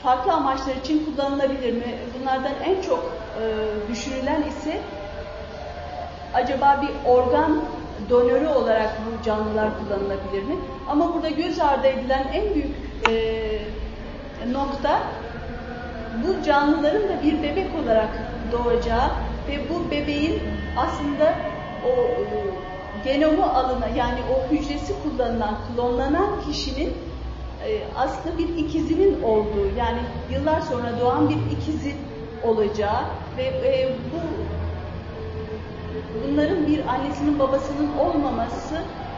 farklı amaçlar için kullanılabilir mi? Bunlardan en çok e, düşünülen ise acaba bir organ donörü olarak bu canlılar kullanılabilir mi? Ama burada göz ardı edilen en büyük e, nokta bu canlıların da bir bebek olarak doğacağı ve bu bebeğin aslında o e, genomu alına yani o hücresi kullanılan, klonlanan kişinin e, aslında bir ikizinin olduğu yani yıllar sonra doğan bir ikizi olacağı ve e, bu bunların bir annesinin babasının olmaması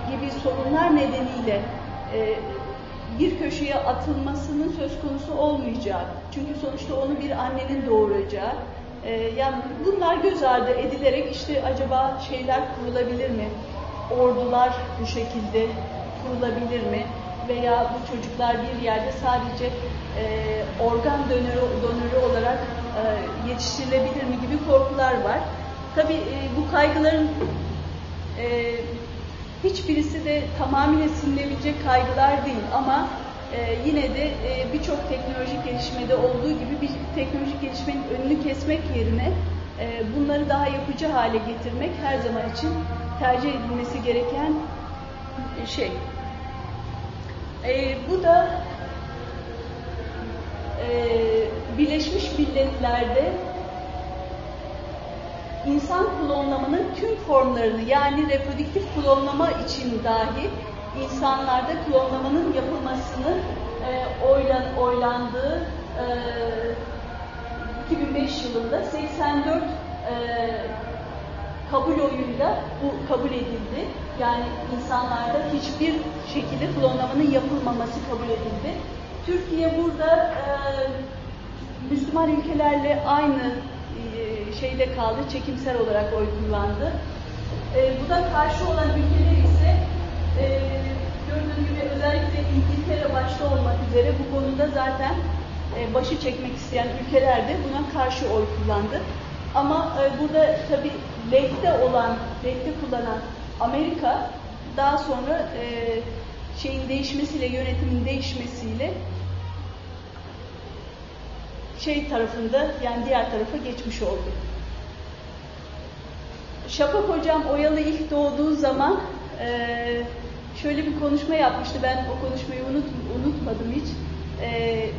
gibi sorunlar nedeniyle e, bir köşeye atılmasının söz konusu olmayacağı. Çünkü sonuçta onu bir annenin doğuracağı. E, yani bunlar göz ardı edilerek işte acaba şeyler kurulabilir mi? Ordular bu şekilde kurulabilir mi? Veya bu çocuklar bir yerde sadece e, organ donörü, donörü olarak e, yetiştirilebilir mi gibi korkular var. Tabii e, bu kaygıların e, hiçbirisi de tamamıyla silinebilecek kaygılar değil ama e, yine de e, birçok teknolojik gelişmede olduğu gibi bir teknolojik gelişmenin önünü kesmek yerine e, bunları daha yapıcı hale getirmek her zaman için tercih edilmesi gereken şey. E, bu da e, Birleşmiş Milletler'de insan klonlamanın tüm formlarını yani reproduktif klonlama için dahi insanlarda klonlamanın yapılmasını e, oylan, oylandığı e, 2005 yılında 84 e, kabul oyuyla bu kabul edildi. Yani insanlarda hiçbir şekilde klonlamanın yapılmaması kabul edildi. Türkiye burada e, Müslüman ülkelerle aynı şeyde kaldı, çekimsel olarak oy kullandı. E, bu da karşı olan ülkeler ise e, gördüğünüz gibi özellikle İngiltere başta olmak üzere bu konuda zaten e, başı çekmek isteyen ülkeler de buna karşı oy kullandı. Ama e, burada tabi lehte olan, lehte kullanan Amerika daha sonra e, şeyin değişmesiyle, yönetimin değişmesiyle şey tarafında yani diğer tarafa geçmiş oldu. Şafak hocam Oyalı ilk doğduğu zaman e, şöyle bir konuşma yapmıştı. Ben o konuşmayı unut, unutmadım hiç. E,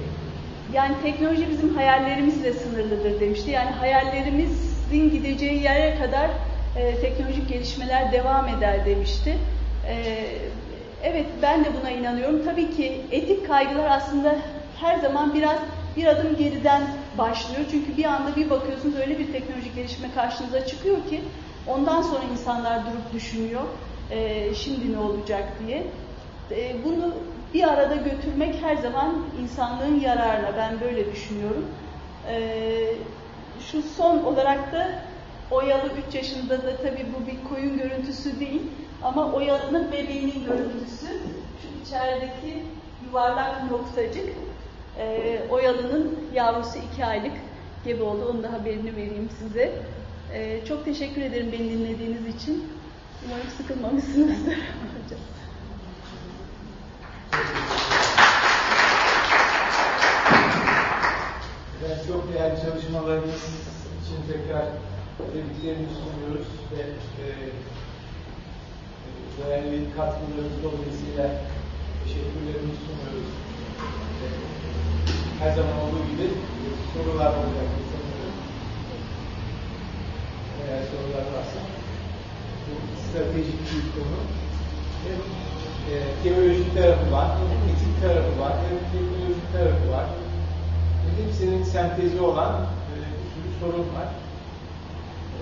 yani teknoloji bizim hayallerimizle sınırlıdır demişti. Yani hayallerimizin gideceği yere kadar e, teknolojik gelişmeler devam eder demişti. E, evet ben de buna inanıyorum. Tabii ki etik kaygılar aslında her zaman biraz bir adım geriden başlıyor. Çünkü bir anda bir bakıyorsunuz öyle bir teknolojik gelişme karşınıza çıkıyor ki ondan sonra insanlar durup düşünüyor e, şimdi ne olacak diye. E, bunu bir arada götürmek her zaman insanlığın yararına. Ben böyle düşünüyorum. E, şu son olarak da Oyalı 3 yaşında da tabii bu bir koyun görüntüsü değil ama Oyalı'nın bebeğinin görüntüsü. Şu içerideki yuvarlak noktacık e, Oyalı'nın yavrusu iki aylık gebe oldu. Onun da haberini vereyim size. E, çok teşekkür ederim beni dinlediğiniz için. Umarım sıkılmamışsınızdır. <laughs> Ben çok değerli çalışmalarınız için tekrar tebriklerimizi sunuyoruz ve e, e değerli katkılarınız dolayısıyla teşekkürlerimizi sunuyoruz. E, her zaman olduğu gibi sorular olacak. Eğer sorular varsa bu stratejik bir konu. Hem e, teolojik tarafı var, hem etik tarafı var, hem teknolojik tarafı var. Hepsinin sentezi olan e, bir sürü sorun var. E,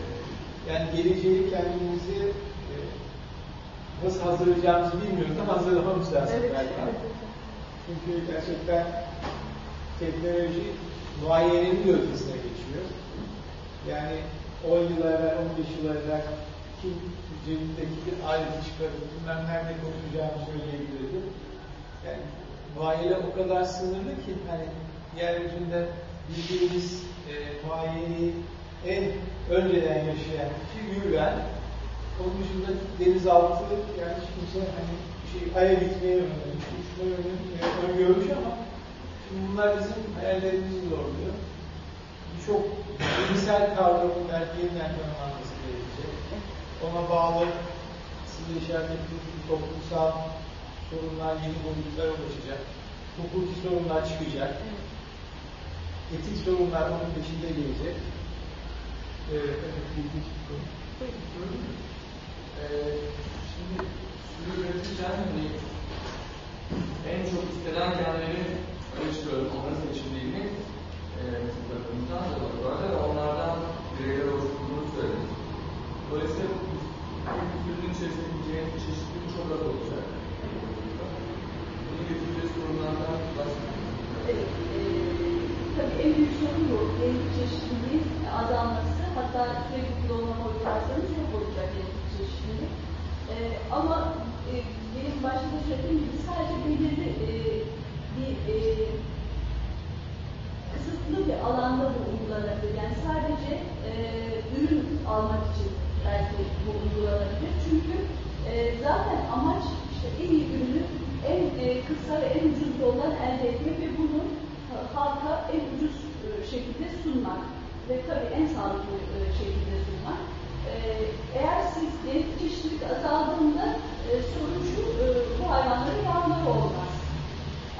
yani geleceği kendimizi e, nasıl hazırlayacağımızı bilmiyoruz ama hazırlamamız lazım Evet, galiba. evet, evet. Çünkü gerçekten teknoloji muayenenin de ötesine geçiyor. Yani 10 yıl evvel, 15 yıl evvel kim cebindeki bir aleti çıkarıp bilmem nerede konuşacağını söyleyebilirdi. Yani muayene o kadar sınırlı ki hani yeryüzünde bildiğimiz e, muayeneyi en önceden yaşayan iki güven onun dışında denizaltı yani kimse hani şey aya gitmeye yönelmiş, uçmaya yönelmiş, öngörmüş ama şimdi bunlar bizim hayallerimizi zorluyor. Birçok bilimsel kavramın belki yeniden tanımlanması gerekecek. Ona bağlı sizin işaret ettiğiniz toplumsal sorunlar yeni boyutlara ulaşacak. Hukuki sorunlar çıkacak. Etik sorunlar onun peşinde gelecek. Ee, evet, ilginç bir konu. Ee, şimdi suyu üretirken en çok istenen genleri çıkıyorum. Onların seçildiğini e, bizim takımımızdan da laboratuvarda ve onlardan bireyler oluşturduğunu söyledik. Dolayısıyla bu türün içerisinde çeşitlilik çok az olacak. Bunu getireceğiz. Evet, e, tabii en büyük sorun bu. Genetik çeşitliliğin azalması. Hatta sürekli klonlama uygularsanız yok olacak genetik çeşitlilik. E, ama e, benim başta söylediğim gibi sadece belirli e, kısıtlı bir alanda bu uygulanabilir. Yani sadece e, ürün almak için belki bu uygulanabilir. Çünkü e, zaten amaç işte en iyi ürünü en e, kısa ve en ucuz yoldan elde etmek ve bunu ha- halka en ucuz e, şekilde sunmak ve tabii en sağlıklı e, şekilde sunmak. E, eğer siz genetik çeşitlilik azaldığında e, sorun şu, bu hayvanların yavruları olmaz.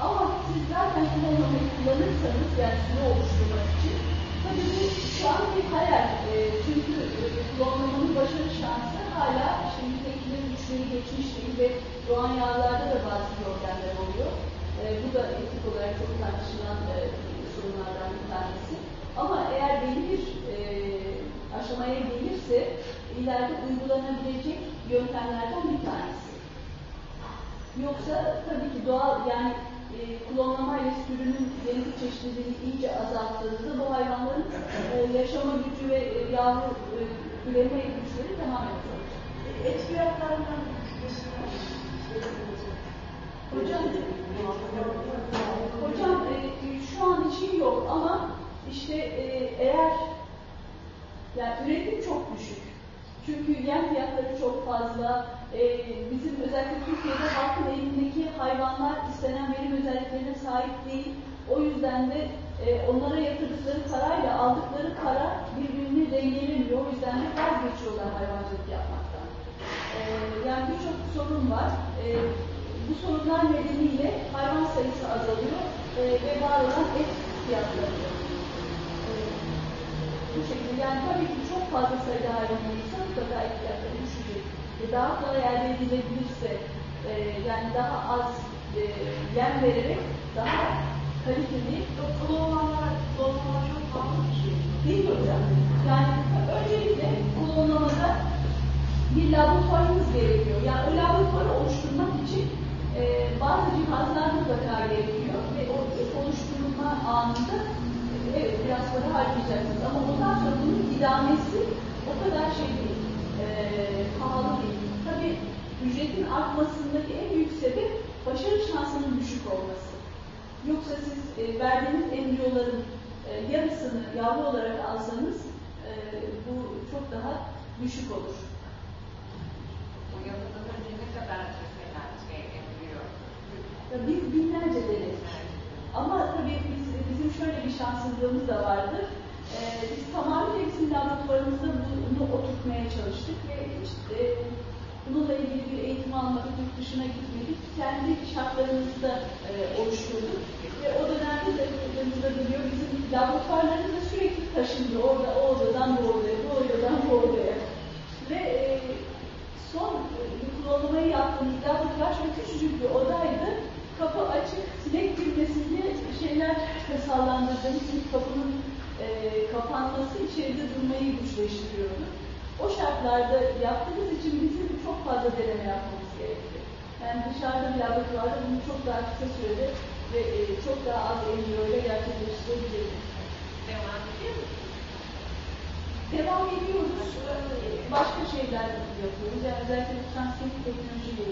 Ama siz zaten klonlamayı kullanırsanız yani sürü oluşturmak için tabii bu şu an bir hayal. E, çünkü e, klonlamanın başarı şansı hala şimdi tekilerin üçleri geçmiş değil ve doğan yağlarda da bazı problemler oluyor. E, bu da etik olarak çok tartışılan e, sorunlardan bir tanesi. Ama eğer belli bir e, aşamaya gelirse ileride uygulanabilecek yöntemlerden bir tanesi. Yoksa tabii ki doğal yani e, klonlamayla sürünün genetik çeşitliliğini iyice azalttığınızda bu hayvanların e, yaşama gücü ve e, yavru e, üreme güçleri tamamen azalacak. Et fiyatlarından Hocam, hocam e, şu an için yok ama işte e, eğer yani üretim çok düşük. Çünkü yem fiyatları çok fazla. E, bizim özellikle Türkiye'de halkın elindeki hayvanlar istenen verim özelliklerine sahip değil. O yüzden de e, onlara yatırdıkları parayla aldıkları para birbirini dengelemiyor. O yüzden de vazgeçiyorlar hayvancılık yapmaktan. E, yani birçok sorun var. E, bu sorunlar nedeniyle hayvan sayısı azalıyor e, ve var olan et fiyatları bu şekilde. Yani tabii ki çok fazla sayıda hayvan olursa mutlaka. Ve daha kolay elde edilebilirse, e, yani daha az e, yem vererek daha kaliteli klonlamalar, klonlama çok pahalı bir şey. değil mi hocam? Yani öncelikle klonlamada bir laboratuvarımız gerekiyor. Yani o laboratuvarı oluşturmak için e, bazı cihazlar mutlaka gerekiyor ve o oluşturma anında e, evet biraz para harcayacaksınız ama ondan sonra bunun idamesi o kadar şey değil, e, pahalı değil. Ücretin artmasındaki en büyük sebep başarı şansının düşük olması. Yoksa siz e, verdiğiniz embriyoların e, yarısını yavru olarak alsanız e, bu çok daha düşük olur. Bu yapıdan önce ne kadar mesela şey biz binlerce deneriz. Ama tabii biz, bizim şöyle bir şanssızlığımız da vardı. Ee, biz tamamıyla bizim laboratuvarımızda bunu oturtmaya çalıştık ve işte bununla ilgili bir eğitim almak, yurt dışına gitmedik. Kendi şartlarımızda e, oluşturduk. Ve o dönemde de kızımızda biliyor, bizim laboratuvarlarımız da sürekli taşındı. Orada, o odadan bu odaya, bu odadan bu odaya. Ve e, son e, uygulamayı yaptığımız laboratuvar çok küçücük bir odaydı. Kapı açık, sinek girmesini şeyler sallandırdım. Çünkü kapının e, kapanması içeride durmayı güçleştiriyordu. O şartlarda yaptığımız için bizim çok fazla deneme yapmamız gerekti. Yani dışarıda bir laboratuvarda bunu çok daha kısa sürede ve e, çok daha az embriyoyla gerçekleştirebiliriz. Devam ediyor musunuz? Devam ediyoruz. Başka şeyler yapıyoruz. Yani özellikle transfer teknolojiyle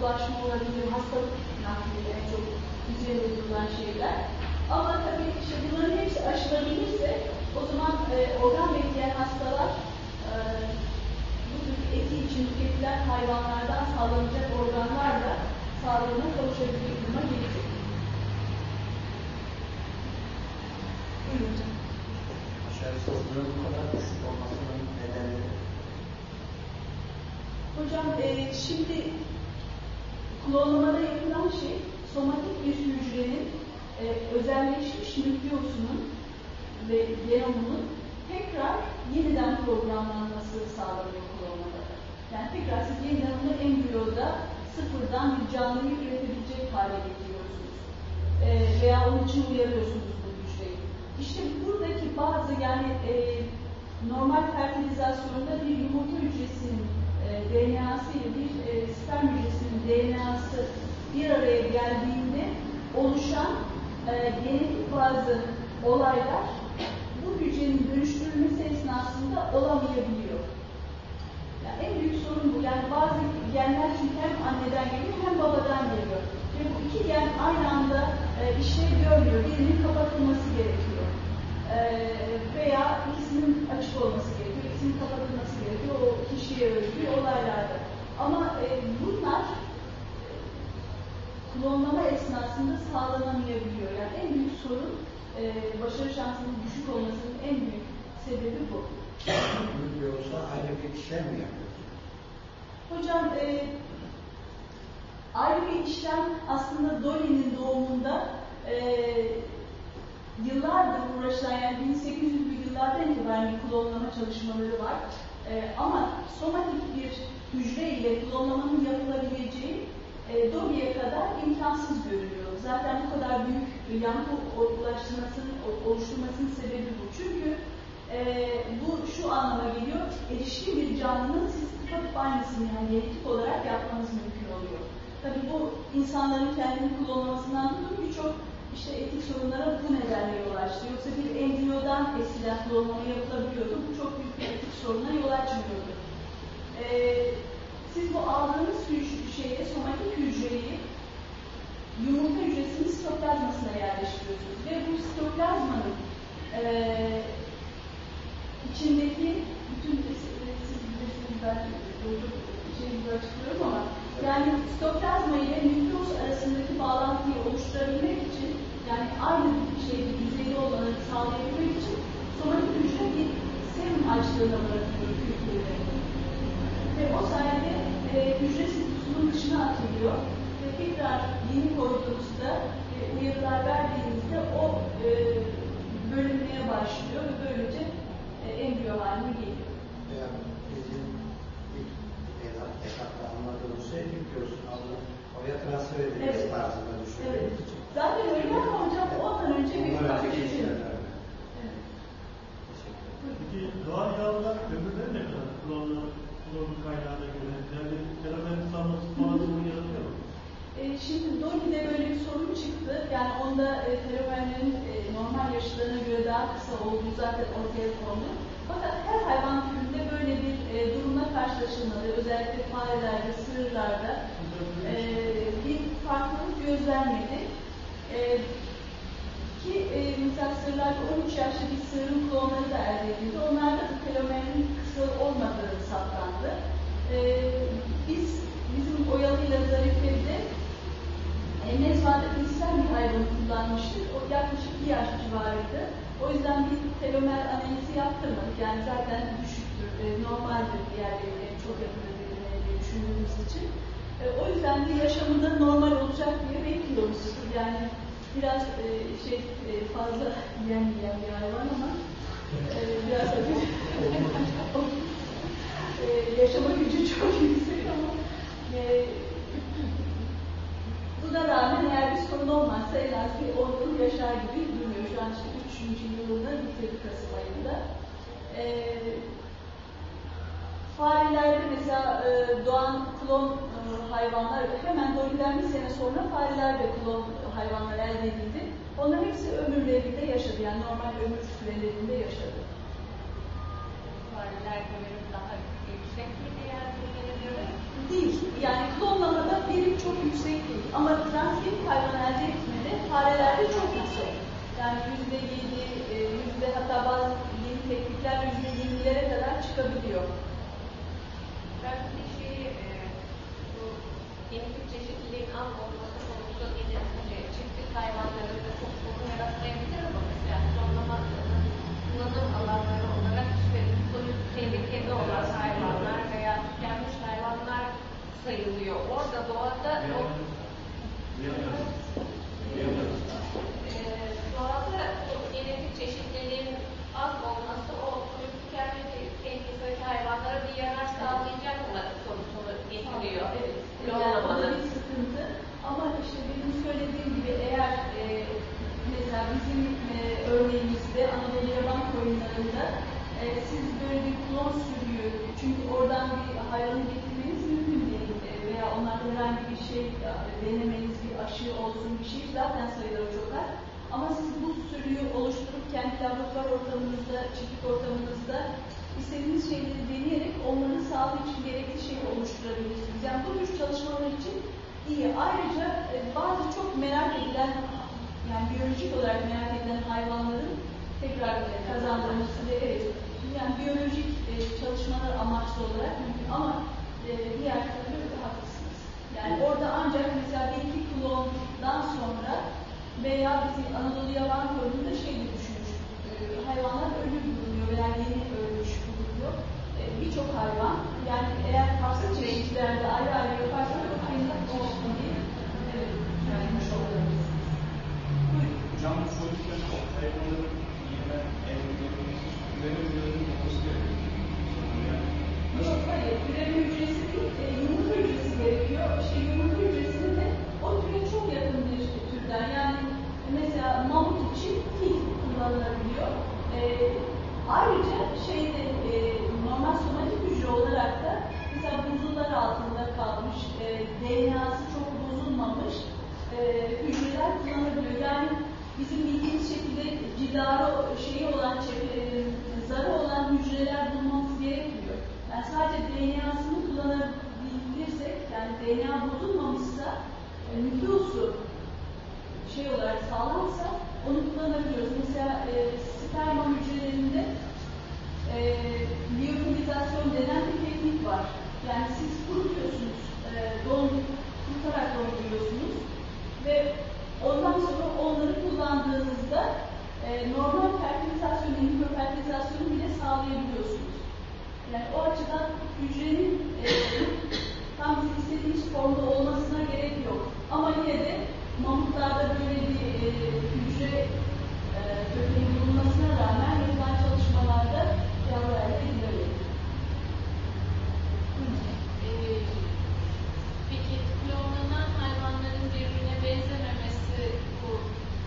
bulaşma olabilir, hastalık nakliyle çok üzerinde durulan şeyler. Ama tabii işte bunların hepsi aşılabilirse o zaman e, organ bekleyen hastalar e, bu tür eti için tüketilen hayvanlardan sağlanacak organlarla sağlığına kavuşabilecek duruma gelecek. Buyurun hocam. Aşağı sınırın bu kadar düşük olmasının nedenleri Hocam e, şimdi klonlamada yapılan şey somatik bir hücrenin e, özelleşmiş nükleosunun ve genomunun tekrar yeniden programlanması sağlanıyor klonlamada. Yani tekrar siz yeniden onu embriyoda sıfırdan bir canlıyı üretebilecek hale getiriyorsunuz. E, veya onun için uyarıyorsunuz bu hücreyi. İşte buradaki bazı yani e, normal fertilizasyonda bir yumurta hücresinin e, DNA'sı ile bir e, sperm hücresinin DNA'sı bir araya geldiğinde oluşan e, genetik bazı olaylar bu hücrenin dönüştürülmesi esnasında olamayabiliyor. Yani en büyük sorun bu. Yani bazı genler çünkü hem anneden geliyor hem babadan geliyor. Ve bu iki gen aynı anda e, işlev görmüyor. Birinin kapatılması gerekiyor. E, veya ikisinin açık olması gerekiyor. İkisinin kapatılması gerekiyor. O kişiye özgü olaylarda. Ama e, bunlar klonlama esnasında sağlanamayabiliyor. Yani en büyük sorun e, başarı şansının düşük olmasının en büyük sebebi bu. Büyük yoksa ayrı bir işlem mi yapıyorsun? Hocam e, ayrı bir işlem aslında Dolly'nin doğumunda e, yıllardır uğraşılan yani 1800'lü yıllardan itibaren bir klonlama çalışmaları var. E, ama somatik bir hücre ile klonlamanın yapılabileceği e, Dolly'e kadar imkansız görünüyor. Zaten bu kadar büyük yankı ulaştırmasının, oluşturmasının sebebi bu. Çünkü e, bu şu anlama geliyor, erişkin bir canlının siz tıpatıp aynısını yani genetik olarak yapmanız mümkün oluyor. Tabii bu insanların kendini klonlamasından tutun birçok işte etik sorunlara bu nedenle yol açtı. Yoksa bir embriyodan eskiden klonlama yapılabiliyordu. Bu çok büyük bir etik soruna yol açmıyordu. Ee, siz bu aldığınız şeye, somatik hücreyi yumurta hücresinin sitoplazmasına yerleştiriyorsunuz. Ve bu sitoplazmanın e, içindeki bütün siz bilirsiniz ben şeyimizi açıklıyorum ama yani sitoplazma ile nükleus arasındaki bağlantıyı oluşturabilmek için yani aynı şeyde yüzeyde olmaları sağlayabilmek için somatik hücre bir serum açlığına kültürde. Ve o sayede e, hücre sitosunun dışına atılıyor ve tekrar yeni koyduğunuzda e, uyarılar verdiğinizde o e, bölünmeye başlıyor ve böylece e, embriyo haline geliyor. Yani bizim ilk etapta anladığımız şey nükleosun alını oraya transfer edilmesi Evet. tarzında Evet. Zaten öyle ama hocam ondan önce bir geçelim. işlemler. Evet. Peki doğal yağlar ömürleri ne kadar? Klonlu, klonlu kaynağına göre. Yani fenomenin sanması falan sorun yaratıyor mu? E, şimdi Dolly'de böyle bir sorun çıktı. Yani onda e, feromenlerin e, normal yaşlarına göre daha kısa olduğu zaten ortaya kondu. Fakat her hayvan türünde böyle bir e, durumla karşılaşılmadı. Özellikle farelerde, sığırlarda e, bir farklılık gözlenmedi. E, ki e, mesela sığırlarda 13 yaşlı bir sığırın klonları da elde edildi. Onlarda da telomerin kısa olmadığı saptandı. E, biz bizim oyalıyla Zarife'de e, mezbahada kristal bir hayvanı kullanmıştık. O yaklaşık bir yaş civarıydı. O yüzden biz telomer analizi yaptırmadık. Yani zaten düşüktür, e, normaldir diğerleriyle çok yakın birbirine diye düşündüğümüz için. E, o yüzden de yaşamında normal olacak diye bekliyoruz. Yani biraz e, şey e, fazla yiyen yiyen bir hayvan ama e, biraz da <laughs> e, yaşama gücü çok yüksek ama e, buna rağmen eğer bir sorun olmazsa en az bir 10 yıl yaşar gibi duruyor. Şu an işte 3. yılında bitirdi Kasım ayında. E, farelerde mesela e, doğan klon e, hayvanlar hemen Dolly'den bir sene sonra fareler de klon hayvanlar elde edildi. Onların hepsi ömürlerinde yaşadı. Yani normal ömür sürelerinde yaşadı. Fareler göre daha yüksek değer göre Değil. Yani klonlamada verim çok yüksek değil. Ama transgenik hayvan elde etmede farelerde çok yüksek. Yani yüzde yedi, e, yüzde hatta bazı yeni teknikler yüzde yirmilere kadar çıkabiliyor. Ben bir şey, e, bu genetik çeşitliliğin az olması konusu yine e, çiftlik hayvanlarında çok sorun yaratmayabilir ama mesela klonlama kullanım alanları olarak işte sonuç tehlikeli olan hayvanlar veya tükenmiş hayvanlar sayılıyor. Orada doğada o e, doğada o genetik çeşitliliğin az olması o tükenme tehlikeli hayvanlara bir yarar sağlayacak mı sorusunu getiriyor. Evet. Yani o da Klonlamanın. bir sıkıntı. Ama işte benim söylediğim gibi eğer e, mesela bizim e, örneğimizde Anadolu yaban koyunlarında e, siz böyle bir klon sürüyü çünkü oradan bir hayvanı getirmeniz mümkün değil E, veya onlarda herhangi e, denemeniz bir aşı olsun bir şey zaten sayıları çok az. Ama siz bu sürüyü oluşturup kendi laboratuvar ortamınızda, çiftlik ortamınızda istediğiniz şeyleri deneyerek onların sağlığı için gerekli şeyi oluşturabilirsiniz. Yani bu tür çalışmalar için iyi. Ayrıca e, bazı çok merak edilen, yani biyolojik olarak merak edilen hayvanların tekrar e, kazandırılması ve evet, yani biyolojik e, çalışmalar amaçlı olarak mümkün ama diğer türlü. Yani orada ancak mesela bir iki klondan sonra veya bizim Anadolu Yaban Korunu'nda şey de düşmüş. e, hayvanlar ölü bulunuyor veya yeni ölmüş bulunuyor. E, Birçok hayvan yani eğer farklı çeşitlerde ayrı ayrı yaparsak hayvan olsun diye evet, söylemiş olabiliriz. Hocam bu politikada o hayvanların yeniden evliliklerin üreme hücrelerinin olması gerekiyor. Yok hayır, üreme hücresi E, ayrıca şeyde e, normal somatik hücre olarak da mesela buzullar altında kalmış, e, DNA'sı çok bozulmamış e, hücreler kullanılabiliyor. Yani bizim bildiğimiz şekilde cidaro şeyi olan, e, zarı olan hücreler bulmamız gerekmiyor. Yani sadece DNA'sını kullanabilirsek, yani DNA bozulmamışsa, e, nüfusu şey olarak sağlamsa onu kullanabiliyoruz. Mesela e, sperma hücrelerinde e, liyofilizasyon denen bir teknik var. Yani siz kurutuyorsunuz, e, dondurup, kurutarak donduruyorsunuz ve ondan sonra onları kullandığınızda e, normal fertilizasyonu, mikrofertilizasyonu bile sağlayabiliyorsunuz. Yani o açıdan hücrenin e, tam bizim istediğimiz formda olmasına gerek yok. Ama yine de mamutlarda böyle bir e, bulunmasına rağmen yapılan çalışmalarda. Ee, klonlanan hayvanların birbirine benzememesi bu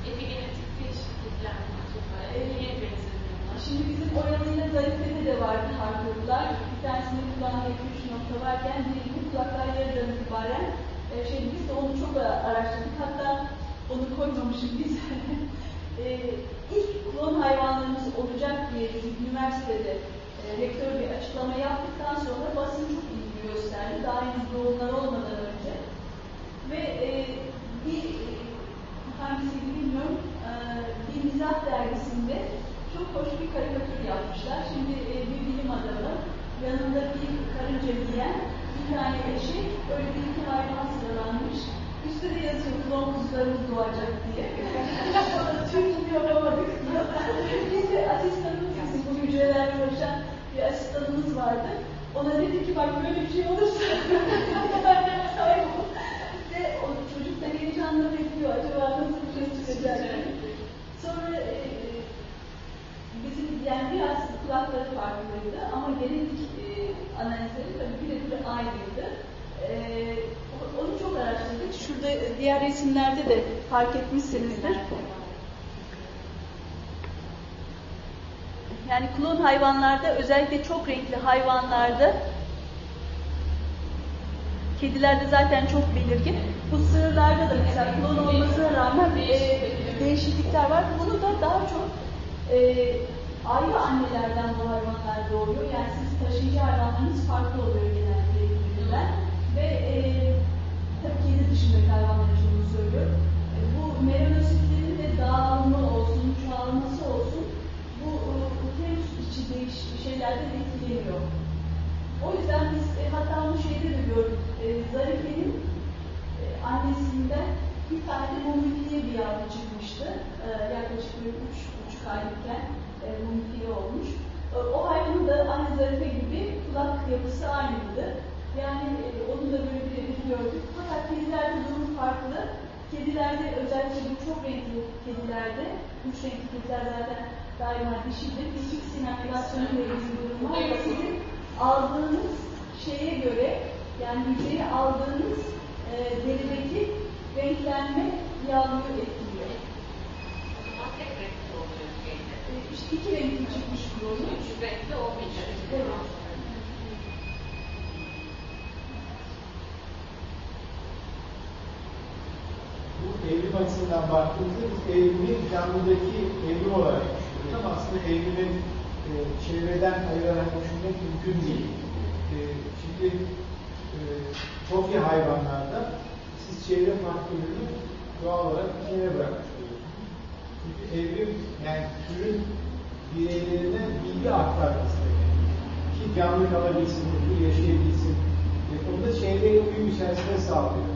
epigenetik teşvikler mi acaba? Niye benzemiyorlar? Şimdi bizim Oyalı'yla Zarife'de de vardı harfler. Bir tanesinde kulağında 2-3 nokta varken diğerini kulaklar yarıdan itibaren e, şey, biz de onu çok araştırdık. Hatta onu koymamışım biz. <laughs> e, ilk klon hayvanlarımız olacak diye bizim üniversitede e, rektör bir açıklama yaptıktan sonra basın çok ilgi gösterdi. Daha henüz doğumlar olmadan önce. Ve e, bir hangisiydi bilmiyorum, e, bir mizah dergisinde çok hoş bir karikatür yapmışlar. Şimdi e, bir bilim adamı yanında bir karınca yiyen bir tane eşek öyle bir iki hayvan sıralanmış. Üstte de yazıyor klon kuzularımız doğacak diye. <laughs> Türkçe yapamadık. De asistanımız bizim bu hücrelerle uğraşan bir asistanımız vardı. Ona dedi ki bak böyle bir şey olursa. <laughs> Ve o çocuk da heyecanla bekliyor. Acaba nasıl bir şey çıkacak? Sonra e, bizim yani biraz kulakları farklıydı ama genetik e, analizleri tabii birebir aynıydı. E, onu çok araştırdık. Şurada e, diğer resimlerde de fark etmişsinizdir. Yani klon hayvanlarda özellikle çok renkli hayvanlarda kedilerde zaten çok belirgin. Bu sığırlarda da mesela klon olmasına rağmen e, değişiklikler var. Bunu da daha çok e, ayrı annelerden bu hayvanlar doğuyor. Yani siz taşıyıcı hayvanlarınız farklı oluyor genellikle. Ve e, tabii kedi dışındaki hayvanlar için bunu söylüyorum. E, bu melanositlerin de dağılımı olsun, çoğalması olsun bu e, içi değiş şeylerden etkileniyor. O yüzden biz e, hatta onu şeyde de gördük. E, Zarife'nin e, annesinden bir tane mumifiye bir yavru çıkmıştı. E, yaklaşık bir üç buçuk aylıkken e, mumifiye olmuş. E, o hayvanın da aynı Zarife gibi kulak yapısı aynıydı. Yani e, onu da böyle bir gördük. Fakat kedilerde durum farklı. Kedilerde özellikle bu çok renkli kedilerde, üç renkli kediler zaten daima dişidir. Dişik sinakülasyonu ile ilgili durum var. Sizin aldığınız şeye göre, yani hücreyi aldığınız e, derideki renklenme yavruyu etkiliyor. E, işte iki renkli çıkmış bir oluyor. Üç renkli olmayacak. Evet. bu evrim açısından baktığımızda biz evrimi canlıdaki evrim olarak düşünüyoruz ama aslında evrimin e, çevreden ayırarak düşünmek mümkün değil. E, şimdi e, tropya hayvanlarda siz çevre faktörünü doğal olarak bir kenara bırakmış oluyorsunuz. Çünkü evrim yani türün bireylerine bilgi aktarması demek. Ki canlı kalabilsin, yaşayabilsin. E, bunu da çevreyle uyum içerisinde sağlıyor.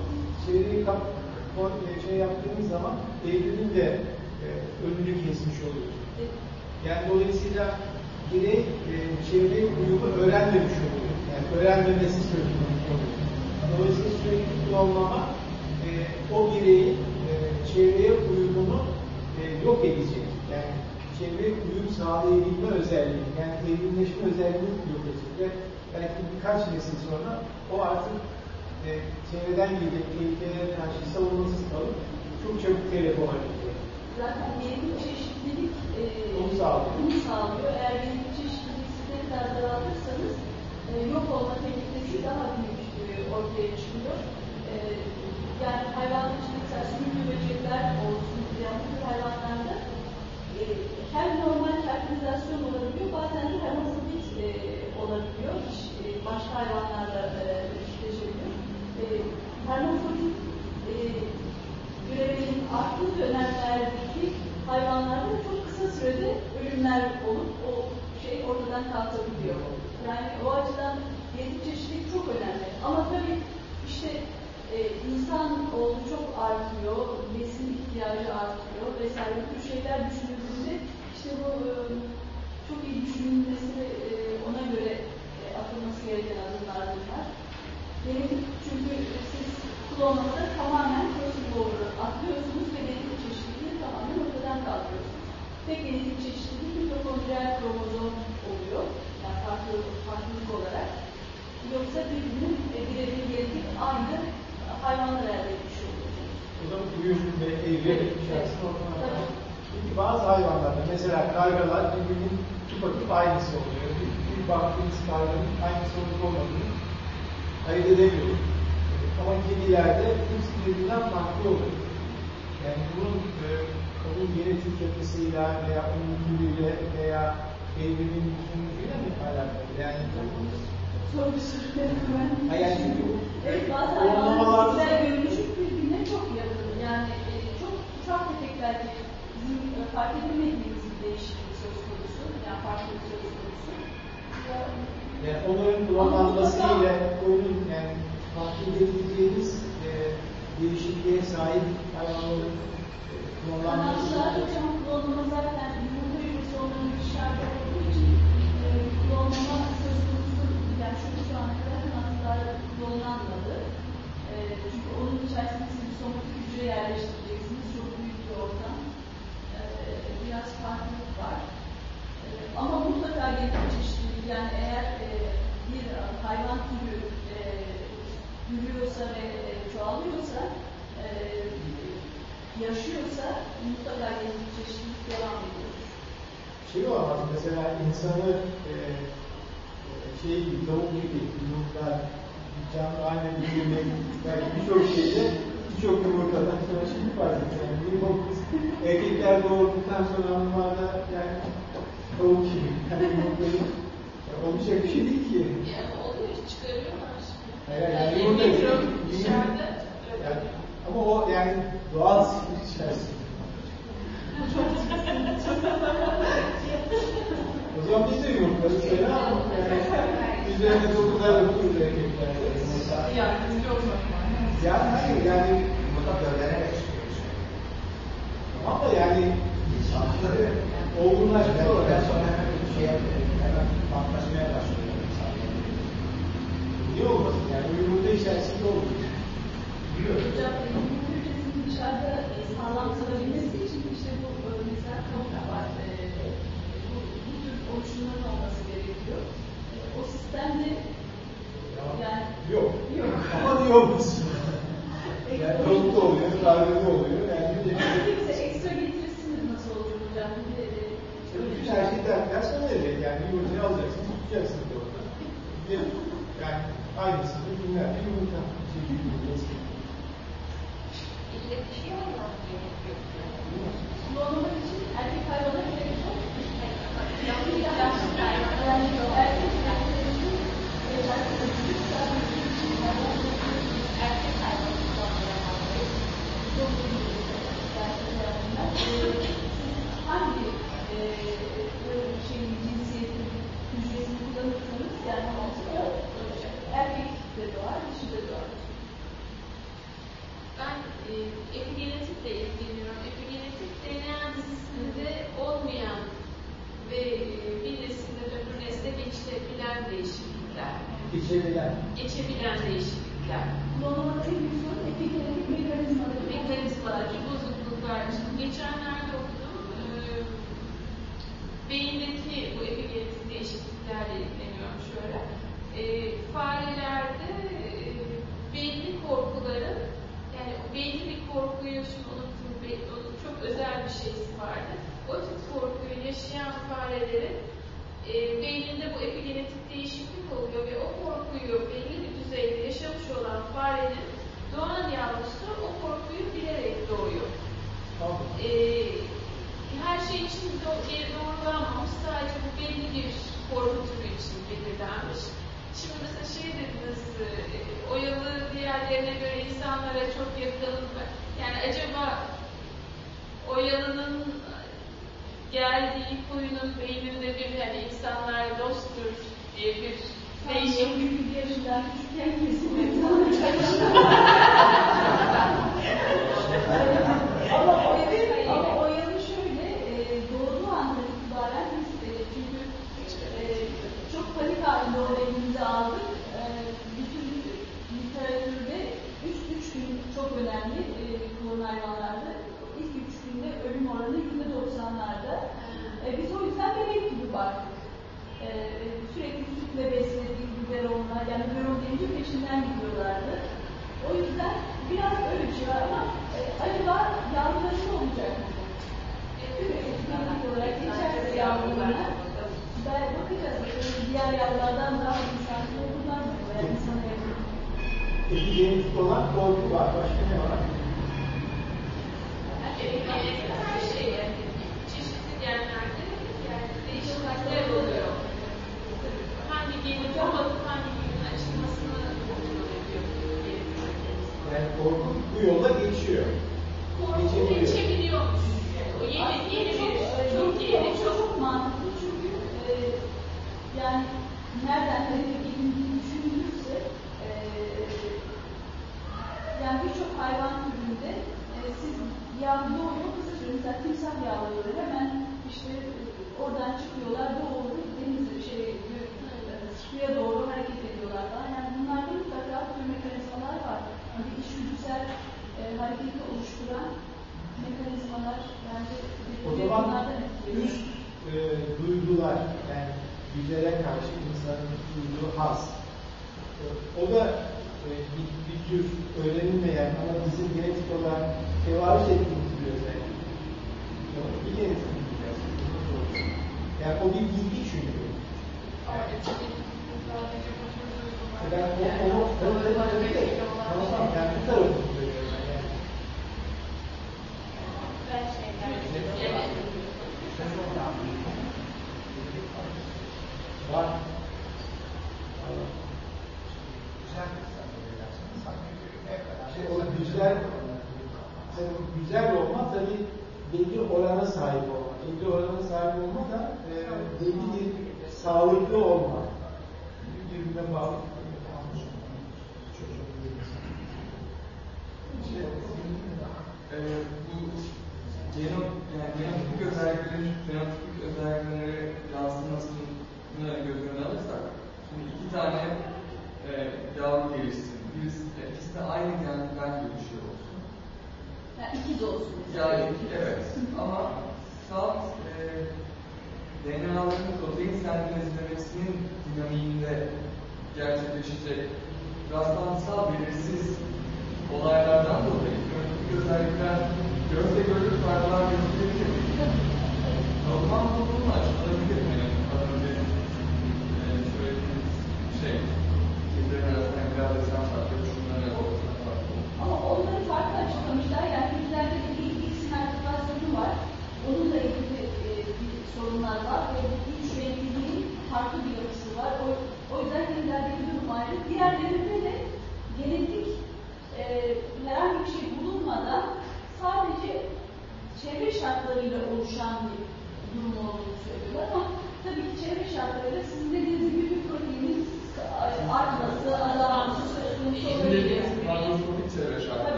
Çevreyi kap e, şey yaptığımız zaman devrimin de e, önünü kesmiş oluyoruz. Yani dolayısıyla birey e, çevre uyumu öğrenmemiş oluyor. Yani öğrenmemesi söz sürekli oluyor. Dolayısıyla sürekli kullanmama e, o bireyin e, çevreye uyumunu e, yok edecek. Yani çevreye uyum sağlayabilme özelliği, yani evrimleşme özelliğini yok edecek. Ve belki birkaç nesil sonra o artık They say that he dictated fascist system Summer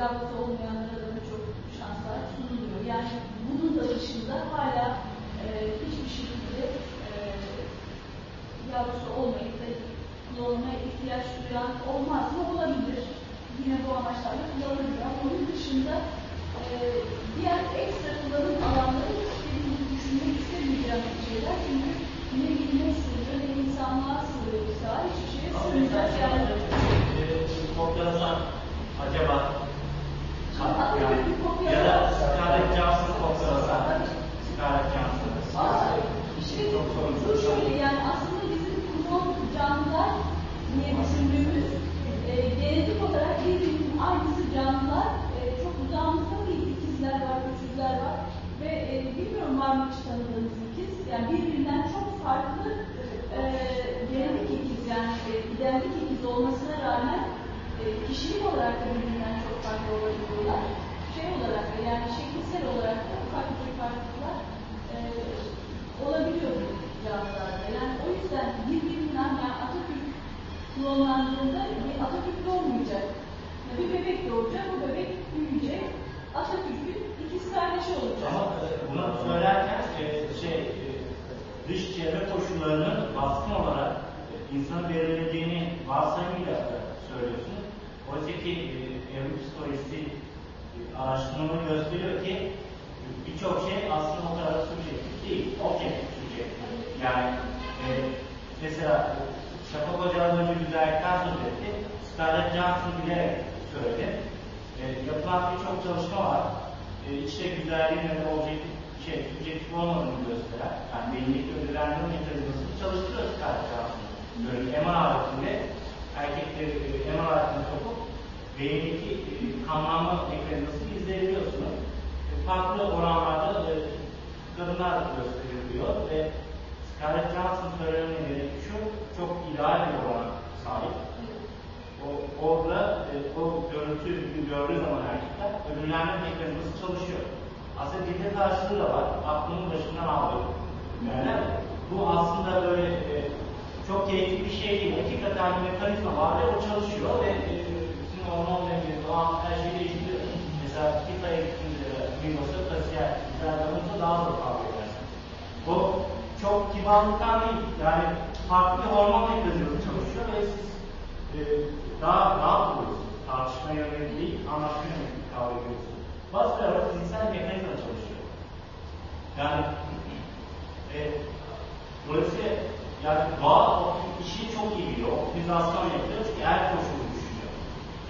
da birçok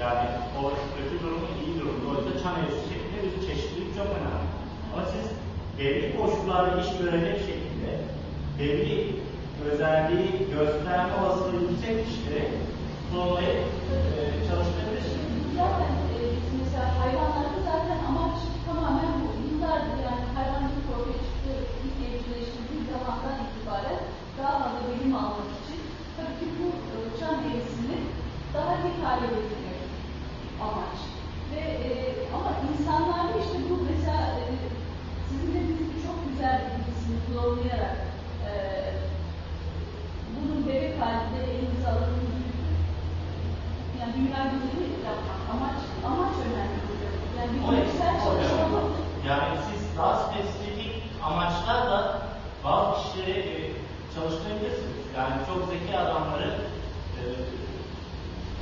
Yani o kötü durumu iyi durum. O yüzden çan eğrisi şeklinde bir çeşitlilik çok önemli. Ama siz belli koşullarda iş görecek şekilde belli özelliği gösterme olasılığı yüksek kişileri kullanmayı e, çalıştırabilirsiniz. Zaten e, mesela hayvanlarda zaten amaç tamamen bu. Yıllardır yani hayvancılık ortaya çıktığı, ilk evcilleştirdiği zamandan itibaren daha fazla verim almak için tabii ki bu e, çan eğrisini daha dik hale amaç. Ve e, ama insanlarda işte bu mesela e, sizin de bizim çok güzel bilgisini kullanılarak e, bunun bebek halinde elinize alın yani dünya güzeli yapmak amaç amaç önemli burada. Yani bir o çalışma. Yani siz daha spesifik amaçlarla bazı kişileri e, çalıştırabilirsiniz. Yani çok zeki adamları e,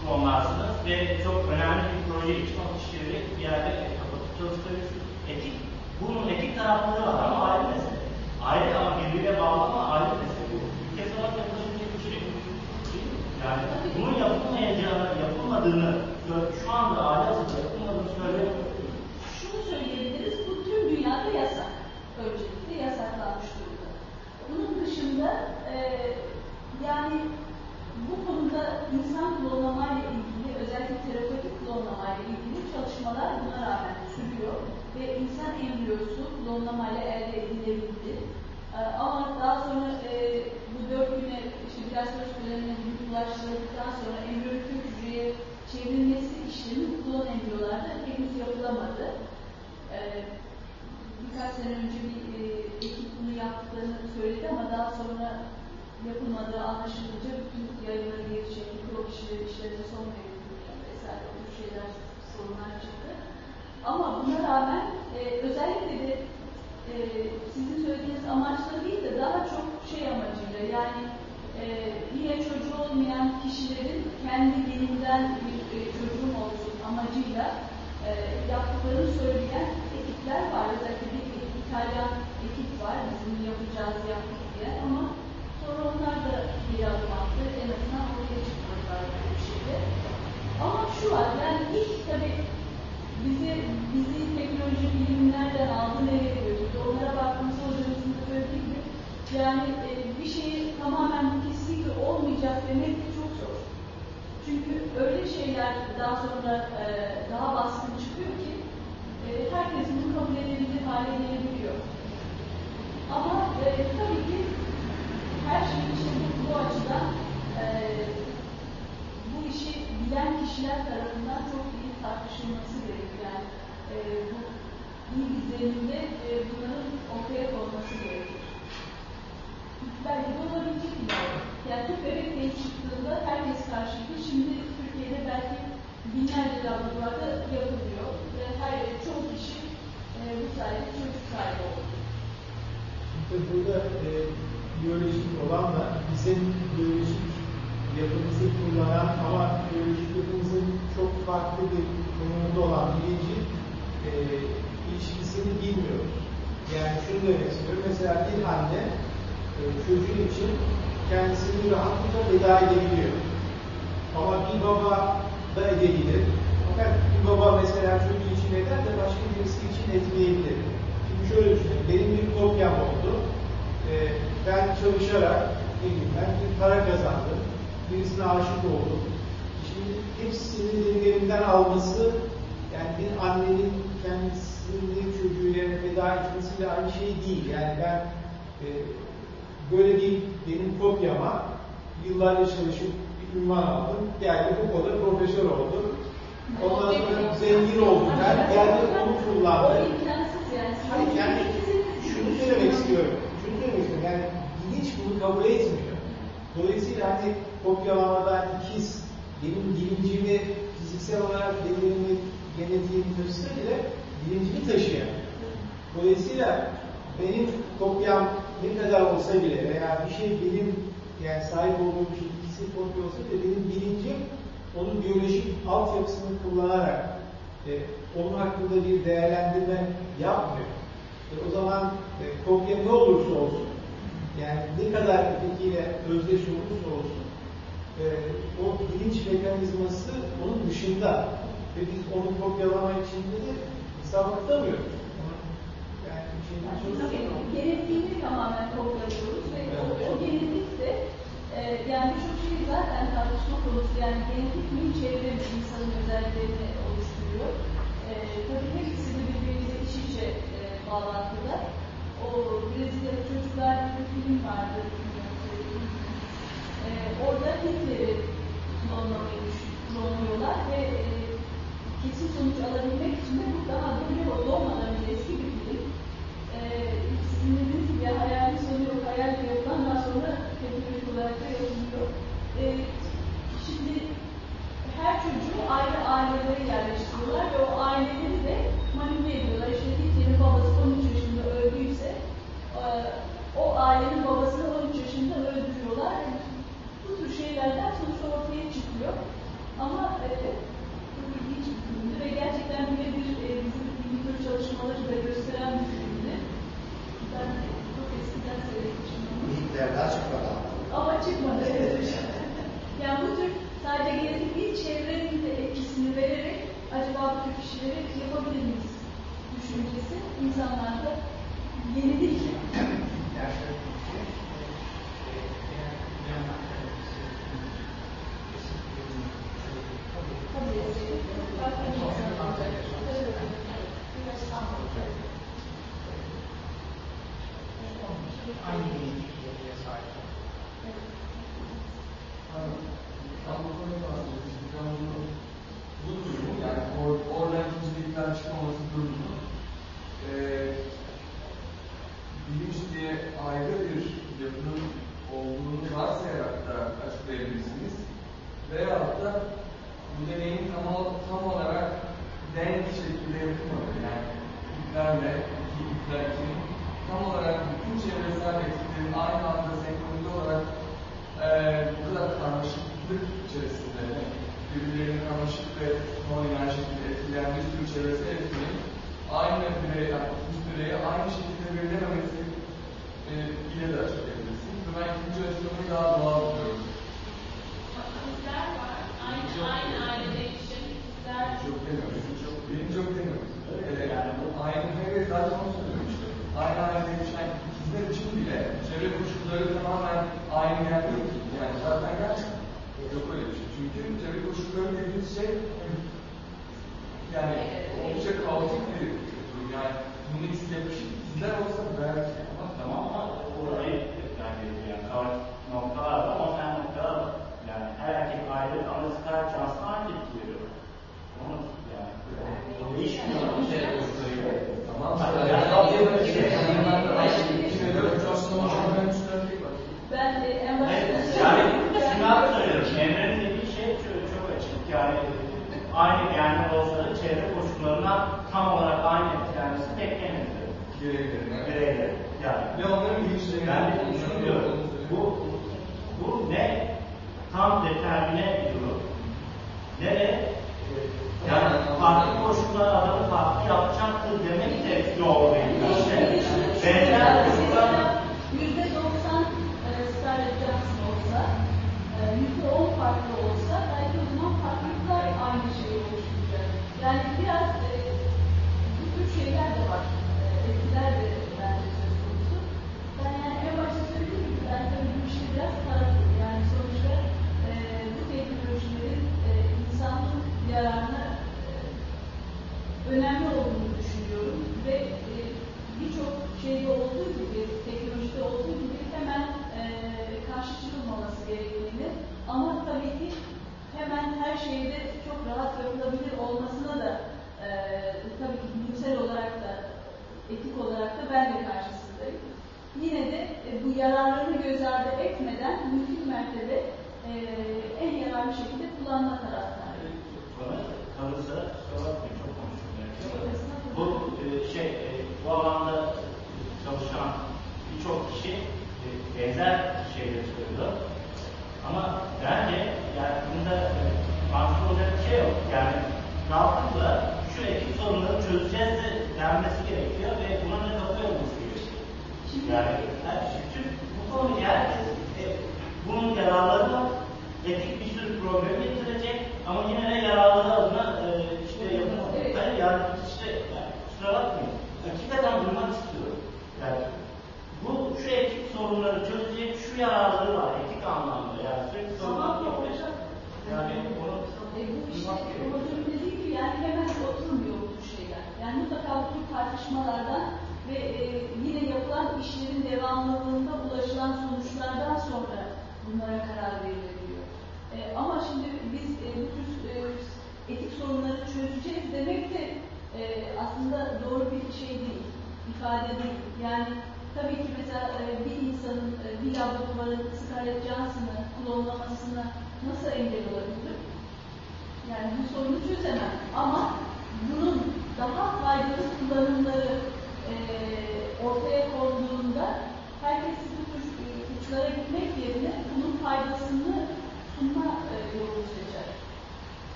klonlarsınız ve çok önemli bir proje için o kişileri bir yerde kapatıp çalıştırabilirsiniz. Etik, bunun etik tarafları var ama ayrı mesele. Ayrı ama birbirine bağlı ama ayrı mesele. Ülkesi olarak yaklaşımcı bir şey. Yani bunun yapılmayacağını, yapılmadığını, şu anda halihazırda yapılmadığını söyleyemiyorum. Şunu söyleyebiliriz, bu tüm dünyada yasak. Öncelikle yasaklanmış durumda. Bunun dışında e, yani bu konuda insan klonlamayla ilgili, özellikle terapötik klonlamayla ilgili çalışmalar buna rağmen sürüyor ve insan embriyosu klonlamayla elde edilebildi. E, ama daha sonra e, bu dört güne işte biraz sonra sürelerine ulaştırıldıktan sonra embriyonik hücreye çevrilmesi işlemi klon embriyolarda henüz yapılamadı. E, birkaç sene önce bir e, ekip bunu yaptığını söyledi ama daha sonra yapılmadığı anlaşılınca bütün yayınları geri çekti. Kro kişileri işlerine son verildi vesaire o tür şeyler, sorunlar çıktı. Ama buna rağmen e, özellikle de e, sizin söylediğiniz amaçla değil de daha çok şey amacıyla yani e, yine çocuğu olmayan kişilerin kendi geninden bir e, çocuğum olsun amacıyla e, yaptıklarını söyleyen ekipler var. Özellikle bir İtalyan ekip var. Bizim yapacağız yaptık diye ama sonra onlar da bir adım attı. En azından oraya çıkmadılar bir şeyde. Ama şu var yani ilk tabii bizi, bizi teknoloji bilimlerden aldı nereye götürdü. Onlara baktığımızda hocamızın da söylediği gibi yani e, bir şeyi tamamen kesinlikle olmayacak demek çok zor. Çünkü öyle şeyler daha sonra e, daha baskın çıkıyor ki e, herkes bunu kabul edebilir hale gelebiliyor. Ama e, tabii ki her şey için bu, bu açıdan e, bu işi bilen kişiler tarafından çok iyi tartışılması gerekiyor. Yani e, bu iyi izlenimde e, bunların ortaya konması gerekiyor. Belki de olabilecek bir yol. Yani Türk bebek diye çıktığında herkes karşıydı. Şimdi Türkiye'de belki binlerce laboratuvarda yapılıyor. Ve her çoğu kişi e, bu sayede çocuk sahibi oldu. İşte burada e, biyolojik olanla bizim biyolojik yapımızı kullanan ama biyolojik yapımızın çok farklı bir konumunda olan bilinci e, ilişkisini bilmiyoruz. Yani şunu demek istiyorum. Mesela bir anne e, çocuğu için kendisini rahatlıkla veda edebiliyor. Ama bir baba da edebilir. Fakat bir baba mesela çocuğu için eder de başka birisi için etmeyebilir. Şimdi şöyle düşünün. Benim bir kopyam oldu. E, ben çalışarak ne bileyim ben bir para kazandım. Birisine aşık oldum. Şimdi hepsini benim elimden alması yani bir annenin kendisini çocuğuyla feda etmesiyle aynı şey değil. Yani ben e, böyle bir benim kopyama yıllarca çalışıp bir ünvan aldım. Geldim okulda profesör oldum. Ondan sonra zengin oldum. Ben geldim onu O kullandım. imkansız yani. Hayır yani şunu söylemek istiyorum. Şunu söylemek istiyorum. Yani bilinç bunu kabul etmiyor. Dolayısıyla hani kopyalamadan ikiz benim bilincimi fiziksel olarak bedenimi genetiğimi taşısa bile bilincimi taşıyamıyor. Dolayısıyla benim kopyam ne kadar olsa bile veya bir şey benim yani sahip olduğum bir şey ikisi kopya olsa bile benim bilincim onun biyolojik altyapısını kullanarak e, onun hakkında bir değerlendirme yapmıyor. E, o zaman e, kopya ne olursa olsun yani ne kadar ötekiyle özdeş olursa olsun e, o bilinç mekanizması onun dışında ve biz onu kopyalama içinde de saptamıyoruz. Yani şimdi şey çok gerektiğini tamamen kopyalıyoruz ve evet. o, o genetik de e, yani birçok şey zaten tartışma konusu yani genetik mi çevre insanın özelliklerini oluşturuyor. E, tabii hepsi birbirimize iç içe e, bağlantıda o Brezilyalı çocuklar bir film vardı. E, orada Hitler'i klonlamayı klonluyorlar ve e, kesin sonuç alabilmek için de bu daha böyle o doğmadan eski bir film. Ee, e, sizin dediğiniz gibi hayalin sonu yok, hayal de yok. Ondan sonra pedagojik olarak da yapılıyor. E, ee, şimdi her çocuğu ayrı ailelere yerleştiriyorlar ve o aileleri de manipüle ediyorlar. İşte Hitler'in babası ee, o ailenin babasını 13 yaşında öldürüyorlar. Bu tür şeylerden sonuç ortaya çıkıyor. Ama bu ilginç bir durumdu ve gerçekten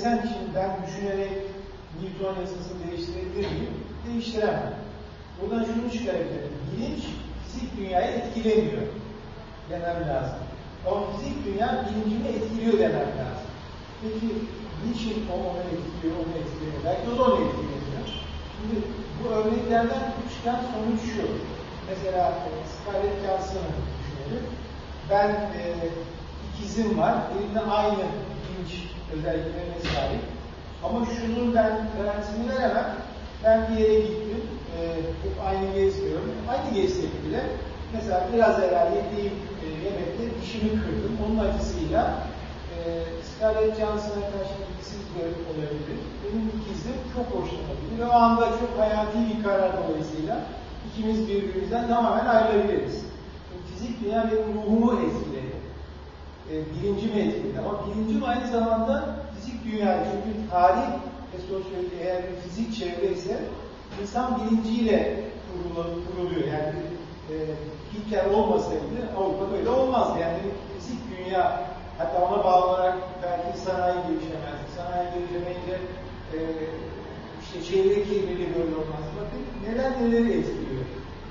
80 kişiden düşünerek Newton yasası değiştirebilir miyim? Değiştiremem. Buradan şunu çıkarabilirim. Bilinç fizik dünyayı etkilemiyor demem lazım. Ama fizik dünya bilincimi etkiliyor demem lazım. Peki niçin o onu etkiliyor, onu etkiliyor? Belki o da onu etkiliyor. Şimdi bu örneklerden çıkan sonuç şu. Mesela e, Scarlett Johansson'ı düşünelim. Ben e, ikizim var, benimle aynı bilinç özelliklerine sahip. Ama şunun ben garantisini veremem. Ben bir yere gittim, e, hep aynı geziyorum. Aynı gezsek bile mesela biraz evvel yediğim e, yemekte dişimi kırdım. Onun acısıyla e, Scarlett Johansson'a karşı ilgisiz görüp olabilir. Benim ikizim çok hoşlanabilir. Ve o anda çok hayati bir karar dolayısıyla ikimiz birbirimizden tamamen ayrılabiliriz. Fizik dünya benim ruhumu etkiledi. E, bilincimi etkiledi. Ama bilincim aynı zamanda fizik dünya. Çünkü tarih ve sosyoloji eğer bir fizik çevre ise insan bilinciyle kurulu, kuruluyor. Yani e, Hitler olmasaydı Avrupa böyle olmazdı. Yani fizik dünya hatta ona bağlanarak belki sanayi gelişemezdi. Sanayi gelişemeyince e, işte çevre kirliliği böyle olmaz. Bakın neler neleri etkiliyor.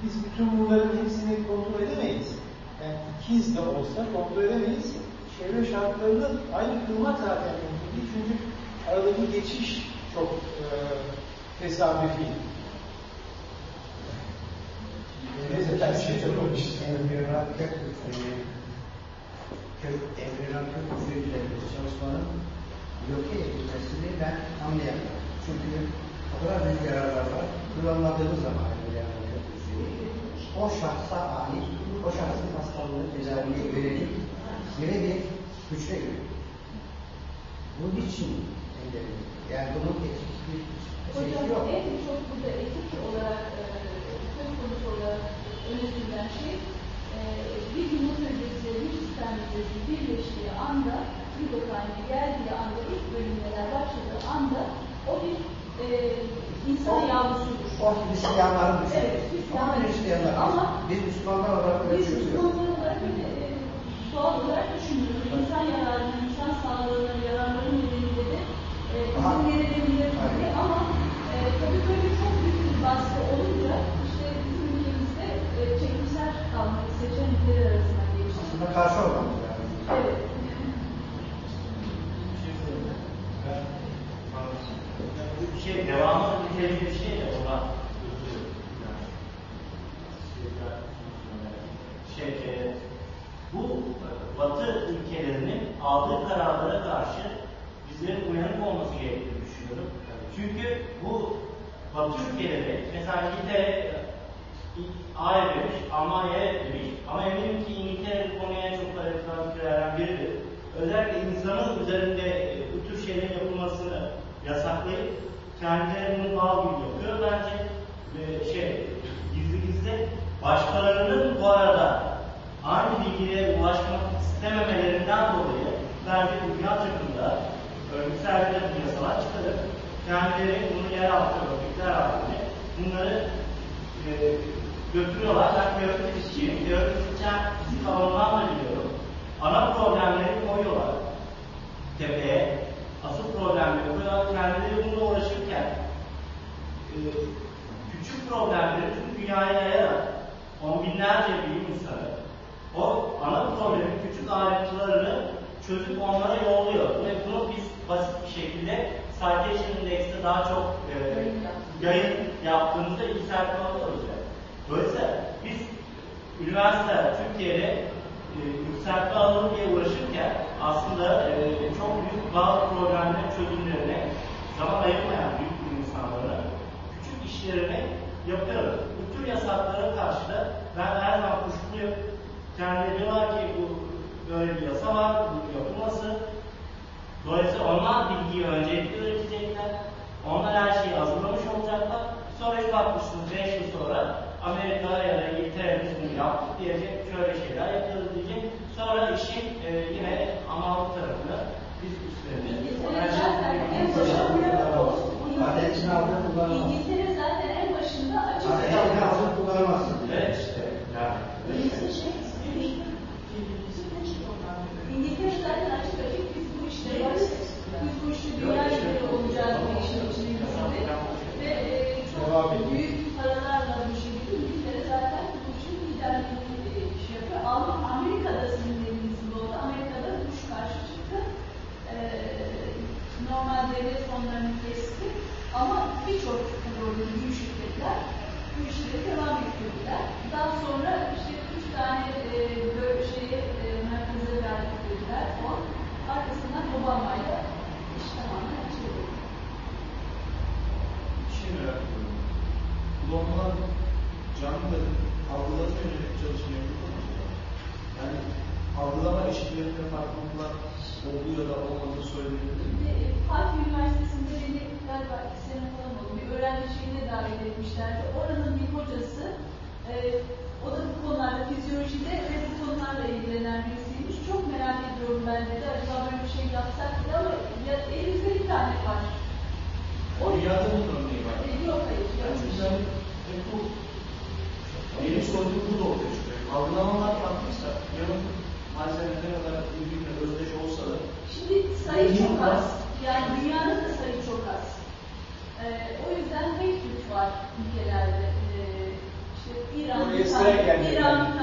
Biz bütün bunların hepsini kontrol edemeyiz. Yani ikiz de olsa kontrol edemeyiz. Çevre şartlarını aynı kılmak zaten mümkün değil. Çünkü aradaki geçiş çok e, tesadüfi. Neyse ben şey söylemiş. Embriyonal kök, e, kök, embriyonal kök hücre üzerinde çalışmanın bloke edilmesini ben anlayamıyorum. Çünkü o kadar büyük yararlar var. Kullanmadığımız zaman embriyonal kök hücreyi o şahsa ait, o şahsın hastalığını tedaviye yönelik yeni bir hücre gibi. Bunun için engelliyor. Yani bunun etik bir şeysi Hocam yok. en çok burada etik olarak e, söz konusu olarak öne sürülen şey e, bir yumurta hücresi bir sistem hücresi birleştiği anda mitokondri geldiği anda ilk bölünmeler başladığı anda o bir e, insan yavrusudur. O Hristiyanların düşüncesi. Evet, Hristiyanlar. Ama Hristiyanlar. Ama- biz Müslümanlar olarak öyle Biz. Müslümanlar olarak doğal olarak düşünmüyoruz. İnsan yararına, insan sağlığına, yararları nedeniyle de e, izin verilebilir tabii ama e, tabii böyle çok büyük bir baskı olunca işte bizim ülkemizde e, çekimser kalmayı seçen ülkeler arasına geçti. Aslında karşı olmamız lazım. Evet. Bir şey devamlı niteliği bir şey de ona şey e, bu e, Batı ülkelerinin aldığı kararlara karşı bizlerin uyanık olması gerektiğini düşünüyorum. Çünkü bu Batı ülkeleri, mesela İngiltere e, A'ya demiş, Almanya'ya demiş, az. Yani dünyanın da sayı çok az. Ee, o yüzden hate güç var ülkelerde. Ee, işte İran, İran, İran,